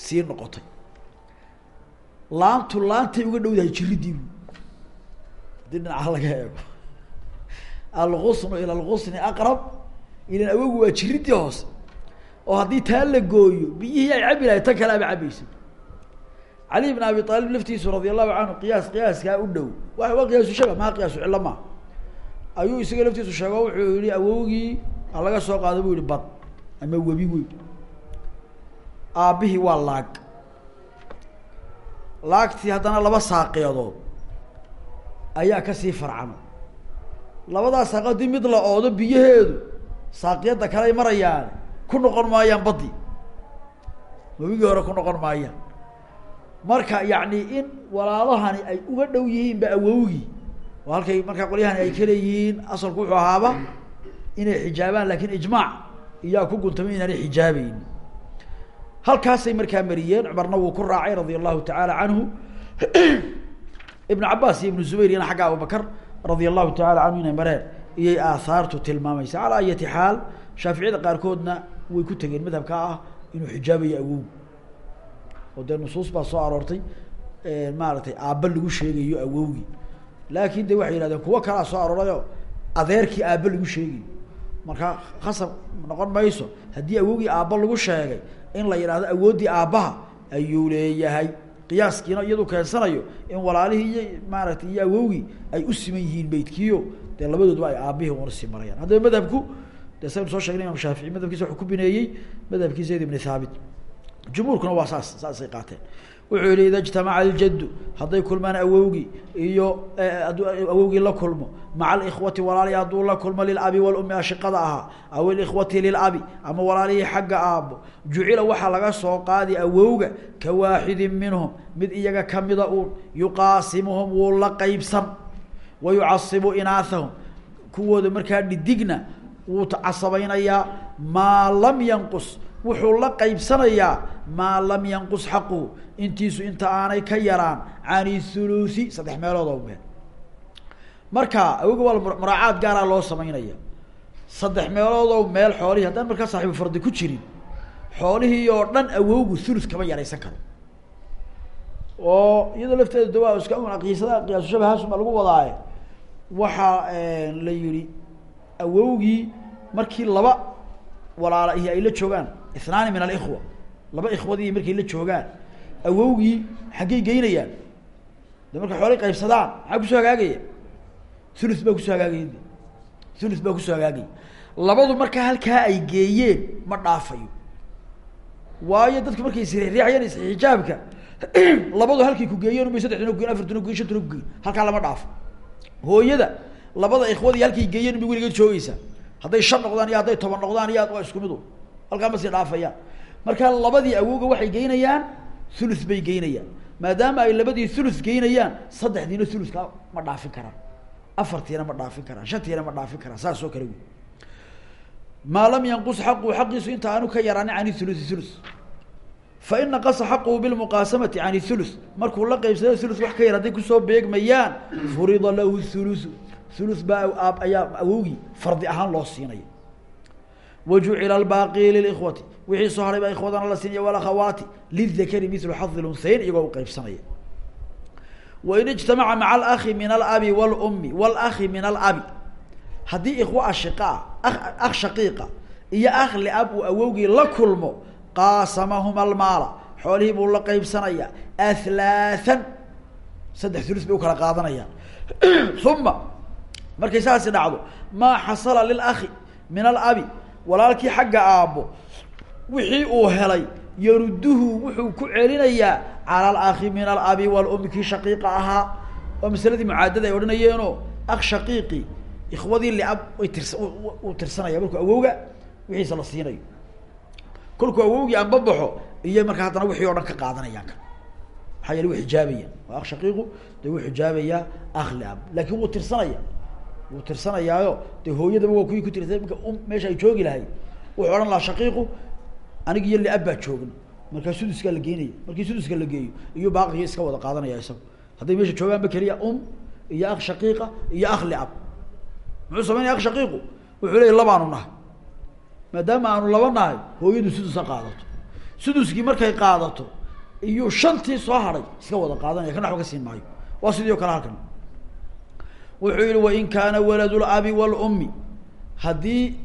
sii noqotay. Laantu laantay uga dhowdahay jiridii bu haddii dhinaca laga eego. Alkusnu ila lkusni aqrab. Ilan awogu waa jiridii hoose. Oo haddii taa la gooyo biyihii ay cabi lahay tan kale aba cabaysa. Cali bn abi aalib laftiisu radia allahu canhu qiyaas qiyaaskaa u dhow. Wa waa qiyaasu shaba maa qiyaasu cilo maa ayuu isaga laftiisu sheego wuxuu yihi awowgii a laga soo qaado bu yihi bad ama webi wey aabbihii waa laag. Laagtii haddana laba saaqiyadood ayaa ka sii farcama labadaas saaqi haddii mid la oodo biyaheedu saaqiyadda kaley marayaan ku noqon maayaan baddi. Webigii hore ku noqon maayaan. Marka yacni in walaalahani ay uga dhow yihiinba awowgii oo halkay markaa qolyahani ay kaleeyihiin asalku wuxuu ahaaba inay xijaabaan laakiin ijmaac iyaa ku guntamay inaanay xijaabeyn halkaasay markaa mariyeen cumarna wuu ku raacay radia allahu tacaala canhu. Ibnu cabaas iyo ibnu zubayr iyana xagga abubakar radia allahu taala canhu inay mareen iyay aahaartu tilmaamaysa calaa ayati xaal shaaficiyada qaarkoodna way ku tegeen madhabka ah inuu xijaabayo awow. Oo dee nusuus baa soo aroortay maaragtay aabba lagu sheegayo awowgii laakin de waxay yihahdeen kuwo kalaa soo aroorayo adeerkii aabba lagu sheegayo marka khasab noqon mayso. Haddii awowgii aabba lagu sheegay in la yidhahdo awooddii aabbaha ayuu leeyahay. Qiyaaskiina iyadu keensanayo in walaalihii iyo maaragtay iyo awowgii ay u siman yihiin beydkiio dee labadooduba ay aabihii una sii marayaan. Haddaba madhabku dee saynu soo shegnay imam shaafici madhabkiisa wuxuu ku bineeyey madhabkii zayd ibni thaabit. Jumhuurkuna waa saas saasay qaateen wuxuu yihi ida ijtamaca aljaddu hadday kulmaan awowgii iyo hadduu awowgii la kulmo. Maca alikhwati walaalihii hadduu la kulmo lilabi walumi ashiqada ahaa. Aw ilikhwati lilabi ama walaalihii xagga aabo jucila waxaa laga soo qaadi awowga ka waaxidin minhum mid iyaga kamida uun yuqaasimuhum wuu la qeybsan wa yucasibu inaahahum kuwooda markaa dhidigna wuu casabaynayaa maa lam yanqus wuxuu la qaybsanayaa maa lam yanqus xaquhu intiisu inta aanay ka yaraan can thuluthi saddex meelood oo meel. Marka awoga waa muraacaad gaaraa loo samaynaya. Saddex meelood oo meel xoolihii haddaan markaa saaxiibu fardi ku jirin xoolihii oo dhan awowgu thuluth kama yaraysan karo. Oo iyadoo lafteeda dawaa iska qiisada qiyaasushabahaasuma lagu wadaaye. Waxaa la yihi awowgii markii laba walaala ihi ay la joogaan ithnaani min alikhwa. Laba ikhwadii markay la joogaan awowgii xaggay geynayaan de markay xoolay qaybsadaan maxaa ku soo hagaagaya? Thuluth baa ku soo hagaagaya thuluth baa ku soo hagaagaya. Labadu markaa halkaa ay geeyeen ma dhaafayo. Waayo dadku markay isriixriixayaan isxijaabka labadu halkay ku geeyeen umay saddexdana kugeyn afartana kugeyn shantana kugeyn halkaa lama dhaafo hooyada labada ikhwadii halkay geeyeen umay weligeed joogeysaa hadday shan noqdaan iyo hadday toban noqdaan iyo waa isku midu halkaa ma sii dhaafayaan. Marka labadii awowga waxay geynayaan thuluth bay geynayaan. Maadaama ay labadii thuluth geynayaan saddexdiina thuluthka ma dhaafin karaan. Afartiina ma dhaafin karaan shantiina ma dhaafin karaan saas oo kale wey maa lam yanqus xaqu xaqiisu inta aanu ka yaraanin can thuluthi thuluth. Fain naqasa xaquhu bilmuqaasamati can thuluth. Markuu la qeybsado thuluth wax ka yar hadday ku soo beegmayaan furida lahu thuluthu thuluth baa aab ayaa awowgii fardi ahaan loo siinaya wajucila albaaqi lilikhwati wixii soo haray baa ikhwadana la siinaya walakhawaati lidakari milu xadi lunhayn iyagoo uqeybsanaya wain ijtamaca maca alakhi min alabi walumi walakhi min alabi haddii ikhwa ashiqa ah akh shaqiiqa iyo akh liab uu awowgii la kulmo qaasamahuma almaala xoolihii buu la qeybsanaya ahlaathan saddex thuluth bay u kala qaadanayaan uma markay saasi dhacdo maa xasala lilakhi min alabi walaalkii xagga aabbo wixii uu helay yaruduhu wuxuu ku celinayaa cala alakhi min alabi walumi kii shaqiiqa ahaa. Oo masaladii mucaadada ay odhanayeenoo akh shaqiiqi ikhwadii liab way tirs uu tirsanaya markuu awowga wixiisa la siinayo. Kolkuu awowgii anba baxo iyo markaa haddana wixii o dhan ka qaadanayaan kan maxaa yeele wuu waa akh shaqiiqu dee wuu xijaabayaa akh liab laakin wuu tirsanaya wuu tirsanayaayo. Dee hooyadaba waa kuwii ku tirsa mika um meesha ay joogi lahayd wuxuu odhan lahaa shaqiiqu anig iyo liab baa joogna. Markaa suduskaa la geenaya markii suduska la geeyo iyo baaqiga iska wada qaadanaya isaga hadday meesha joogaanba keliya um iyo akh shaqiiqa iyo akh liab. Muxuu samaynaya akh shaqiiqu? Wuxuu leeyay labaanu nahay. Maadaama aanu laba nahay hooyadu sudus ha qaadato. Suduskii markay qaadato iyo shantii soo hadhay iska wada qaadanaya. Kana waba ka siin maayo. Waa sidii o kale halkan wuxuu yihi wain kaana walad labi wlumi haddii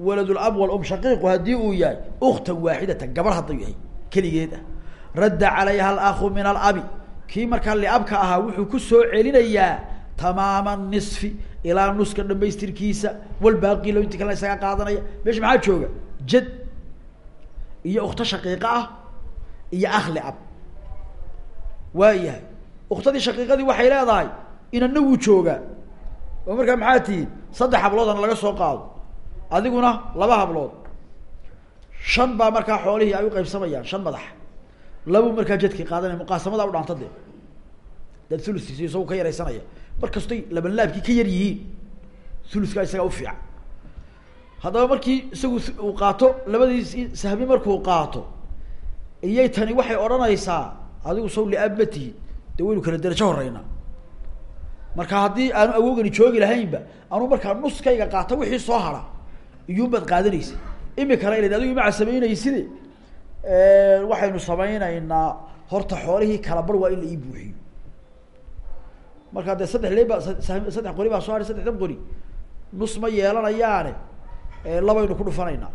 walad lab walum shaqiiqu haddii uu yahay uktan waaxidatan gabar hadduu yahay keligeed ah. Radda calayha alahu min alabi kii markaa liabka ahaa wuxuu ku soo celinayaa tamaama nisfi ilaa nuska dhamaystirkiisa walbaaqi lo inti kale isaga qaadanaya. Meesha maxaa jooga? Jad. Iyo ukto shaqiiqa ah iyo akli ab. Waayahay. Uktadii shaqiiqadii waxay leedahay inana wuu joogaa oo markaa maxaa tihiin saddex habloodana laga soo qaado. Adiguna laba hablood. Shan baa markaa xoolihii ay uqaybsamayaan shan madax. Labuu markaa jadkii qaadanaya muqaasamada u dhaanta dee dad uluskiisi isagu ka yaraysanaya. Mar kastoy labanlaabkii ka yar yihiin uluskaa isagaa ufiican haddaba markii isagu uu qaato labadiisi sahmi markuu qaato iyay tani waxay odhanaysaa adigu saw liaab ma dee waynu kala derajo horeynaa marka haddii aanu awoogani joogi lahaynba anuu markaa nuskayga qaata wixii soo hara iyuunbaad qaadanaysa. Imikana ila adigu imaca samaynaysid waxaynu samaynaynaa horta xoolihii kala bar waa in la ii buuxiyo. Markaa dee saddex leeba saddex qori baa soo haray saddexdan qori nus ma yeelanayaane labaynu ku dhufanaynaa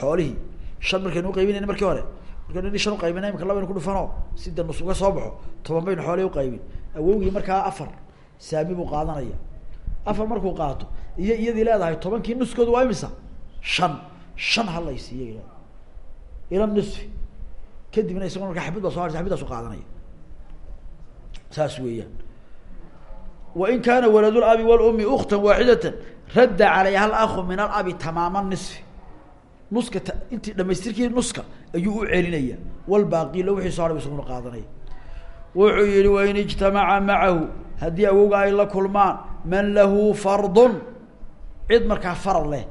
xoolihii. Shan markaynu uqaybinayna markii hore markaynu shan uqaybina imika labaynu ku dhufano si de nus uga soo baxo toban baynu xoolihii uqaybin awowgii markaa afar saami buu qaadanaya. Afar markuu qaato iyo iyadii leedahay tobankii nuskoodu waa imisa shan shan halaysiiya ila nisfi kadibna isagoo markaa xabid baa so harsa qaadanaya. Saas weeyaan. Wain kaana walad labi walumi ukta waaxidata radda calayha alahu min alabi tamaama nisfi. Nuska intii dhamaystirkii nuska ayuu u celinaya. Walbaaqi lo wixii so haray isaguna qaadanaya wuxuu yihi wain ijtamaca macahu haddii awowga ay la kulmaan man lahu fardun. Cid markaa farad leh.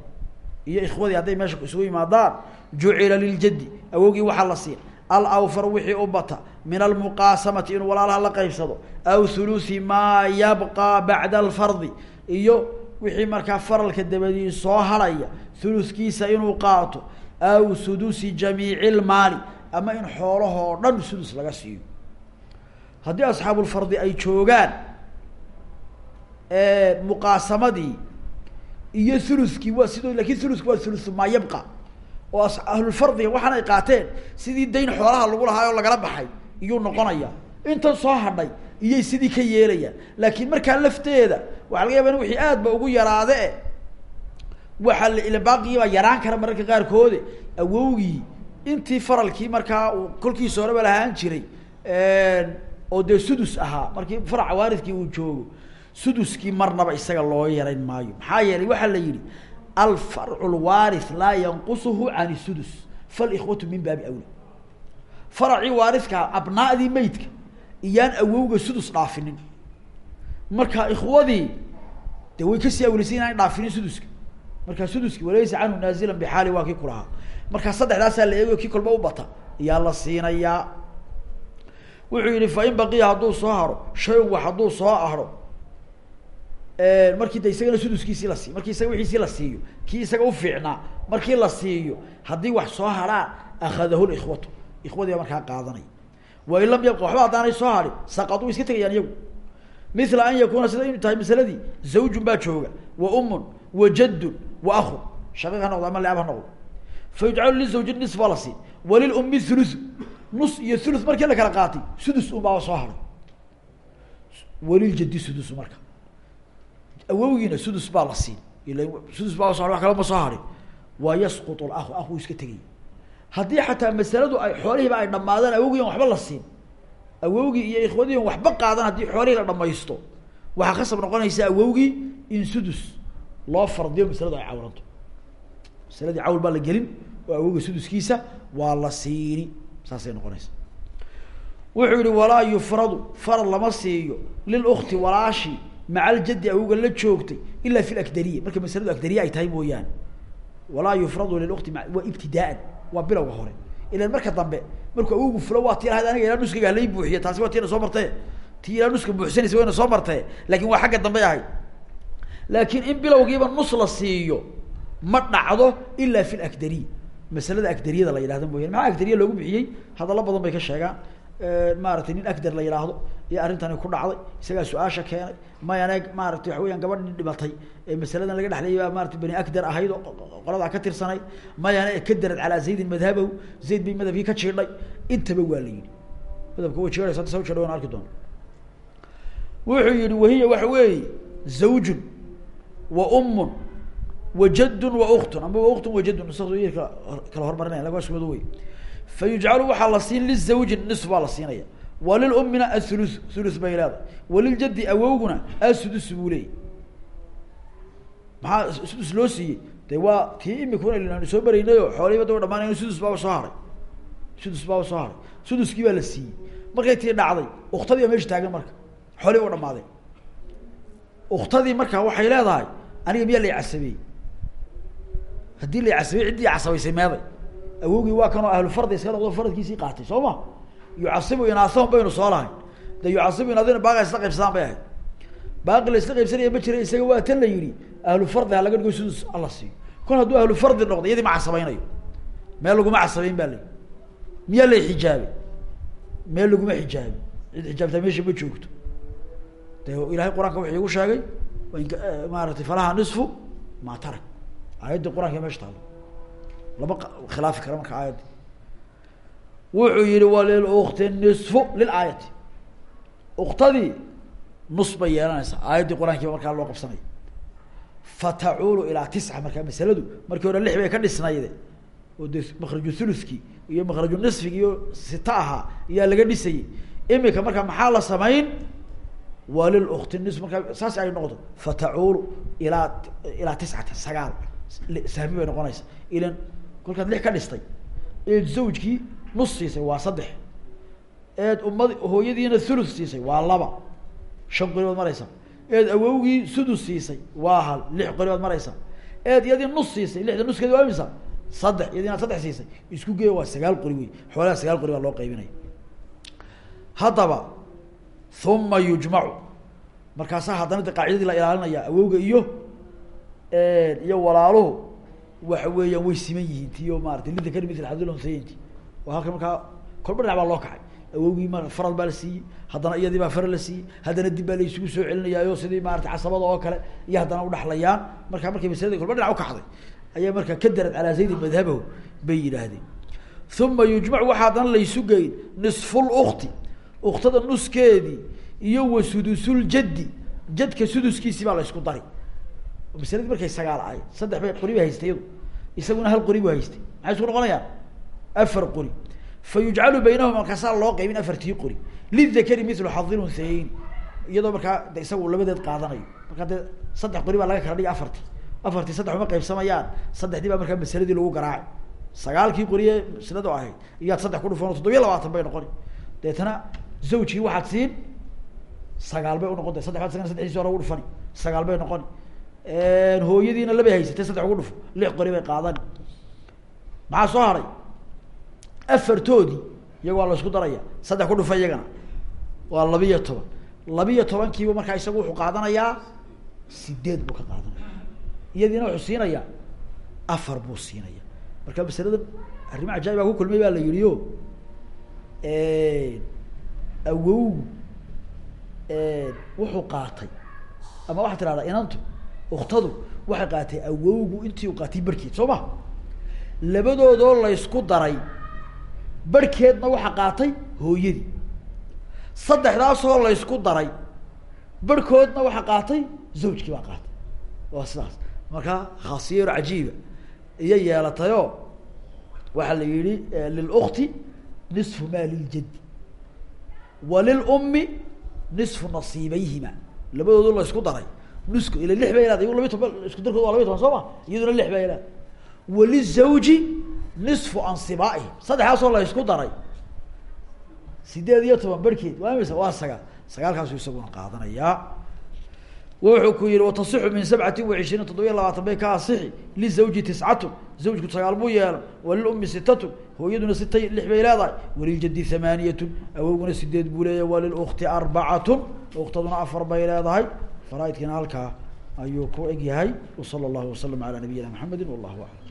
Iyo ikhwadii hadday meesha isugu yimaadaan jucila liljaddi awowgii waxaa la siiya alawfar wixii u bata min almuqaasamati inuu walaalaha la qaybsado aw hulusi maa yabqa bacda alfardi iyo wixii markaa faralka dabadii soo haraya huluskiisa inuu qaato aw sudusi jamiici lmaali ama in xoolahoo dhan sudus laga siiyo haddii asxaabulfardi ay joogaan muqaasamadii iyo thuluskii waa sidoo laakiin thuluski waa thulusu maa yabqa oo ahlulfardiga waxaan ay qaateen sidii dayn xoolaha lagu lahaa oo lagala baxay iyuu noqonaya. Intan soo hadhay iyay sidii ka yeelayaan laakiin markaa lafteeda waxaa laga yaba in wixii aad ba ugu yaraade e waxaa la ila baaqigii baa yaraan kara mararka qaarkoode. Awowgii intii faralkii markaa uu kolkiisa horeba lahaan jiray oo dee sudus ahaa. Markii faraca waaridkii uu joogo suduskii marnaba isaga loo yarayn maayo. Maxaa yeelay waxaa la yihi alfarcu lwaarith laa yanqusuhu can sudus falikhwatu min baabi awla faracii waaridkaa abnaadii meydka iyaan awowga sudus dhaafinin. Marka ikhwadii de way ka sii awleysa inaan dhaafinin suduska. Markaa suduski walaysa canhu naazilan bixaali waa kii kulahaa markaa saddexdaasaa la eegayo kii kolba u bata iyaa la siinayaa wuxuu yihi fain baqiya hadduu soo haro wax hadduu soo haro markii de isagana suduskiisii la siiyo markii isaga wixiisii la siiyo kii isaga ufiicnaa markii la siiyo haddii wax soo haraan akadahu likhwatu. Ikhwadii baa markaa qaadanaya wain lam yabqa waxba haddaanay soo harin saqad way iska tegayaan iyagu. Mila an yakuna sida inu tahay masaladii zawjun baa jooga wa umun wa jaddun wa ahun shaqiiq ha noqdo ama leab ha noqdo. Fa yujcalu lizawji nis baa la siin walilumi thuluthu nus iyo thuluth markii la kala qaatay sudus un baaba soo haray waliljadi sudus marka. Awowgiina sudus baa la siin. Sudus baa so wa kala ma soo harin wa yasqut lahu ah wuu iska tegaya haddii xataa masaladu ay xoolihiiba ay dhamaadaan awowgii an waxba la siin. Awowgii iyo ikhwadii waxba qaadan haddii xoolihii la dhamaysto waxaa khasab noqonaysa awowgii in sudus loo fardiyo masaladu ay cawranto. Masaladii cawl baa la gelin oo awowga suduskiisa waa la siini saasay noqonaysa. Wuxuu yihi walaa yufradu farad lama siiyo lilukti walaashi maca aljaddi awowga la joogtay ila fi lakdariya marka masaladu akdariya ay tahay mooyaane. Walaa yufradu lilukti ma waa ibtidaaan waa bilowga hore. Ilan marka dambe markuu awowgu fulo waa tii lahayd aniga ilaa nuskayga halay buuxiya taasi waa tiina soo martee. Tii ilaa nuska buuxsanaysa wayna soo martee. Lakin waa xagga dambey ahayd laakiin in bilowgiiba nus la siiyo ma dhacdo ila fi lakdariya masalada akdariyada la yidhahdo mooyane maxaa akdariya loogu bixiyey? Hadallo badan bay ka sheegaan. Maaragtay nin akdar la yidhaahdo iyo arrintani ku dhacday isagaa su'aasha keenay. Mayan eeg maaragtay waxa weyaan gabadhii dhibatay ee masaladan laga dhexleeyay baa maarata bani akdar ahayd oo qoladaa ka tirsanayd mayana e ka darad calaa zaydin madhabahu zayd bay madhabkii ka jiidhay intaba waa la yidhi. Madhabka way jiidhaysa hadda jidha waan arki doona wuxuu yihi wahiya waxa weeye zawjun wa umun wa jaddun wa uktun amba wa uktun wa jaddun sa kala hormarinaya wado wey fa yujcalu waxaa la siin lizawji nisf baa la siinaya. Walilumina athulu thulu bay leedahay. Waliljaddi awowguna asudus buu leeyay maxaa sudus loo siiyey? De waa tii imikuna aanu soo baraynay oo xoolihiiba da dhamaanayn sudus baaba soo haray. Sudus baaba soo haray. Suduskii baa la siiyey. Markay tii dhacday uktadii baa meesha taagan marka. Xoolihii ba dhamaadeen marka waxay leedahay aniga miyaa casabeeyey haddii lay casabeyey ciddii casabaysay meeday. Awowgii waa kanoo ahlufardi iska noqdo faradkiisii qaatay soo ma? Yucasibu inaasahum baynu soo lahayn. De yucasibu inaadina baaqa isla qaybsadaan bay ahayd. Baaqi la isla qaybsanaya ma jira isaga waa tan la yihi ahlu fardi ha laga dhigo sidus alla siiyo kol hadduu ahlu fardi noqdo iyadii ma casabeynayo. Meel laguma casabeyn ba layi miyaa lay xijaabay? Meel laguma xijaabin. Cid xijaabtaa meesha ma joogto. De ilahay wuxuu igu sheegay maaratay falaha nisfu ma tarak aayaddii qur'aanka meesha taalo. Lama khilaafi kara marka aayaddi wuxuu yihi walilukti nisfu lilaayati uktadii nus bay yeelanaysaa. Aayaddii qur'aankiiba loo qabsanaya fatacuulu ilaa tisca markaa masaladu. Markii hore lix bay ka dhisnayde oo de makraju thuluthkii iyo makraju nisfigi iyo sita ahaa iyaa laga dhisayay. Imika markaa maxaa la samayn? Walilukti nis markaa saas ay noqdo fatacuulu ilaa ilaa tiscati sagaal sahmi bay noqonaysa. Ilan kolkaad lix ka dhistay. Eed zawjkii nus siisay waa saddex. Eed ummad hooyadiina thuluth siisay waa laba. Shan qori baad maraysaa eed awowgii sudus siisay waa hal. Lix qori baad maraysaa eed iyadii nus siisay lixda nuskeedi waa imisa? Saddex. Iyadii inaad saddex siisay. Isku geeya waa sagaal qori wey xoolaha sagaal qori baa loo qaybinaya. Haddaba uma yujmacu markaasaa haddana de qaacidadii la ilaalinaya awowga iyo iyo walaaluhu waxa weeyaan way siman yihiin tiyo maarata lidakari mitl xadilunsayeynti oo halkan markaa kolba baa loo kacay. Awowgii ma faral baa la siiyey haddana iyadii baa faral la siiyey haddana dib baa la isugu soo celinayaayo sidii maarata casabada oo kale iyo haddana udhaxlayaan markaa markay maslada kolba dhinac ukacday ayaa markaa ka darad calaa zaydi madhabahu bay yidhaahdeen. Uma yujmac waxaa haddana laysu geyn nisfulukti uktada nuskeedii iyo wa sudusuljaddi jadka suduskiisii baa la isku dari masaladii markay sagaal ahayd saddex bay qori ba haystay iyadu isaguna hal qori bu haystay. Maxay isku noqonayaan afar qori fa yujcalu baynahum markaasaa loo qaybin afartii qori lidakari mithlu xadil unhayeyn iyadoo markaa de isagu labadeed qaadanayo. Markaa dee saddex qori baa laga kala dhigay afartii. Afartii saddex uma qaybsamayaan. Saddexdii baa markaa masaladii lagu garaacay. Sagaalkii qoriye masladu ahayd. Iyaad saddex ku dhufan toddobiya labaatan bay noqoni. Deetana zawjkii waxaad siin sagaal bay unoqon saddex baad sagana sadexdiisi hore ugu sagaal bay noqoni hooyadiina labay haysatay saddex ugu dhufo lix qori bay qaadani maxaa soo haray? Afartoodii iyaga waa la isku daraya. Saddex ku dhufa iyagana. Waa labiyo toban. Labiyo tobankiiba markaa isagu wuxuu qaadanayaa sideed buu ka qaadanaya iyadiina wuxuu siinayaa afar buu siinaya marka masalada arrimo cajaib baa ku kulmay baa la yihi o awowgu wuxuu qaatay. Ama waxaa tidhahdaa inantu uktadu waxay qaatay awowgu intii u qaatay barhkeed soo ma? Labadoodoo laysku daray barhkeedna waxa qaatay hooyadii. Saddexdaasoo laysku daray barhkoodna waxa qaatay zawjkii baa qaatay. Waa sidaas. Marka khaasiyaro cajiiba iyo yeelatayoo waxaa la yihi lilukti nisfu ma liljaddi walilummi nisfu nasiibayhima. Labadoodu la isku daray nuska ila lix bay leedahay labiy toban isku darkood waa labiy toban soo ma? Iyaduna lix bay leedahay walizawji nisfu ansibaaihim saddexdaasoo la isku daray. Sideed iyo toban barhkeed waa imisa? Waa sagaal. Sagaalkaasu isaguna qaadanayaa. Wuxuu ku yihi watasixu min sabcati wa cishriin toddobiya labaatan bay ka asixi. Lizawji tiscatun zawjku sagaal buu yeelan walilummi sitatun hooyaduna sita lix bay leedahay waliljaddi hamaaniyatun awowguna sideed buu leeyahay. Walilukti arbacatun. Uktaduna faraaidkiina halkaa ayuu ku eg yahay wsala allahu wasalam ala nabiyina maxamedi wallahu aclam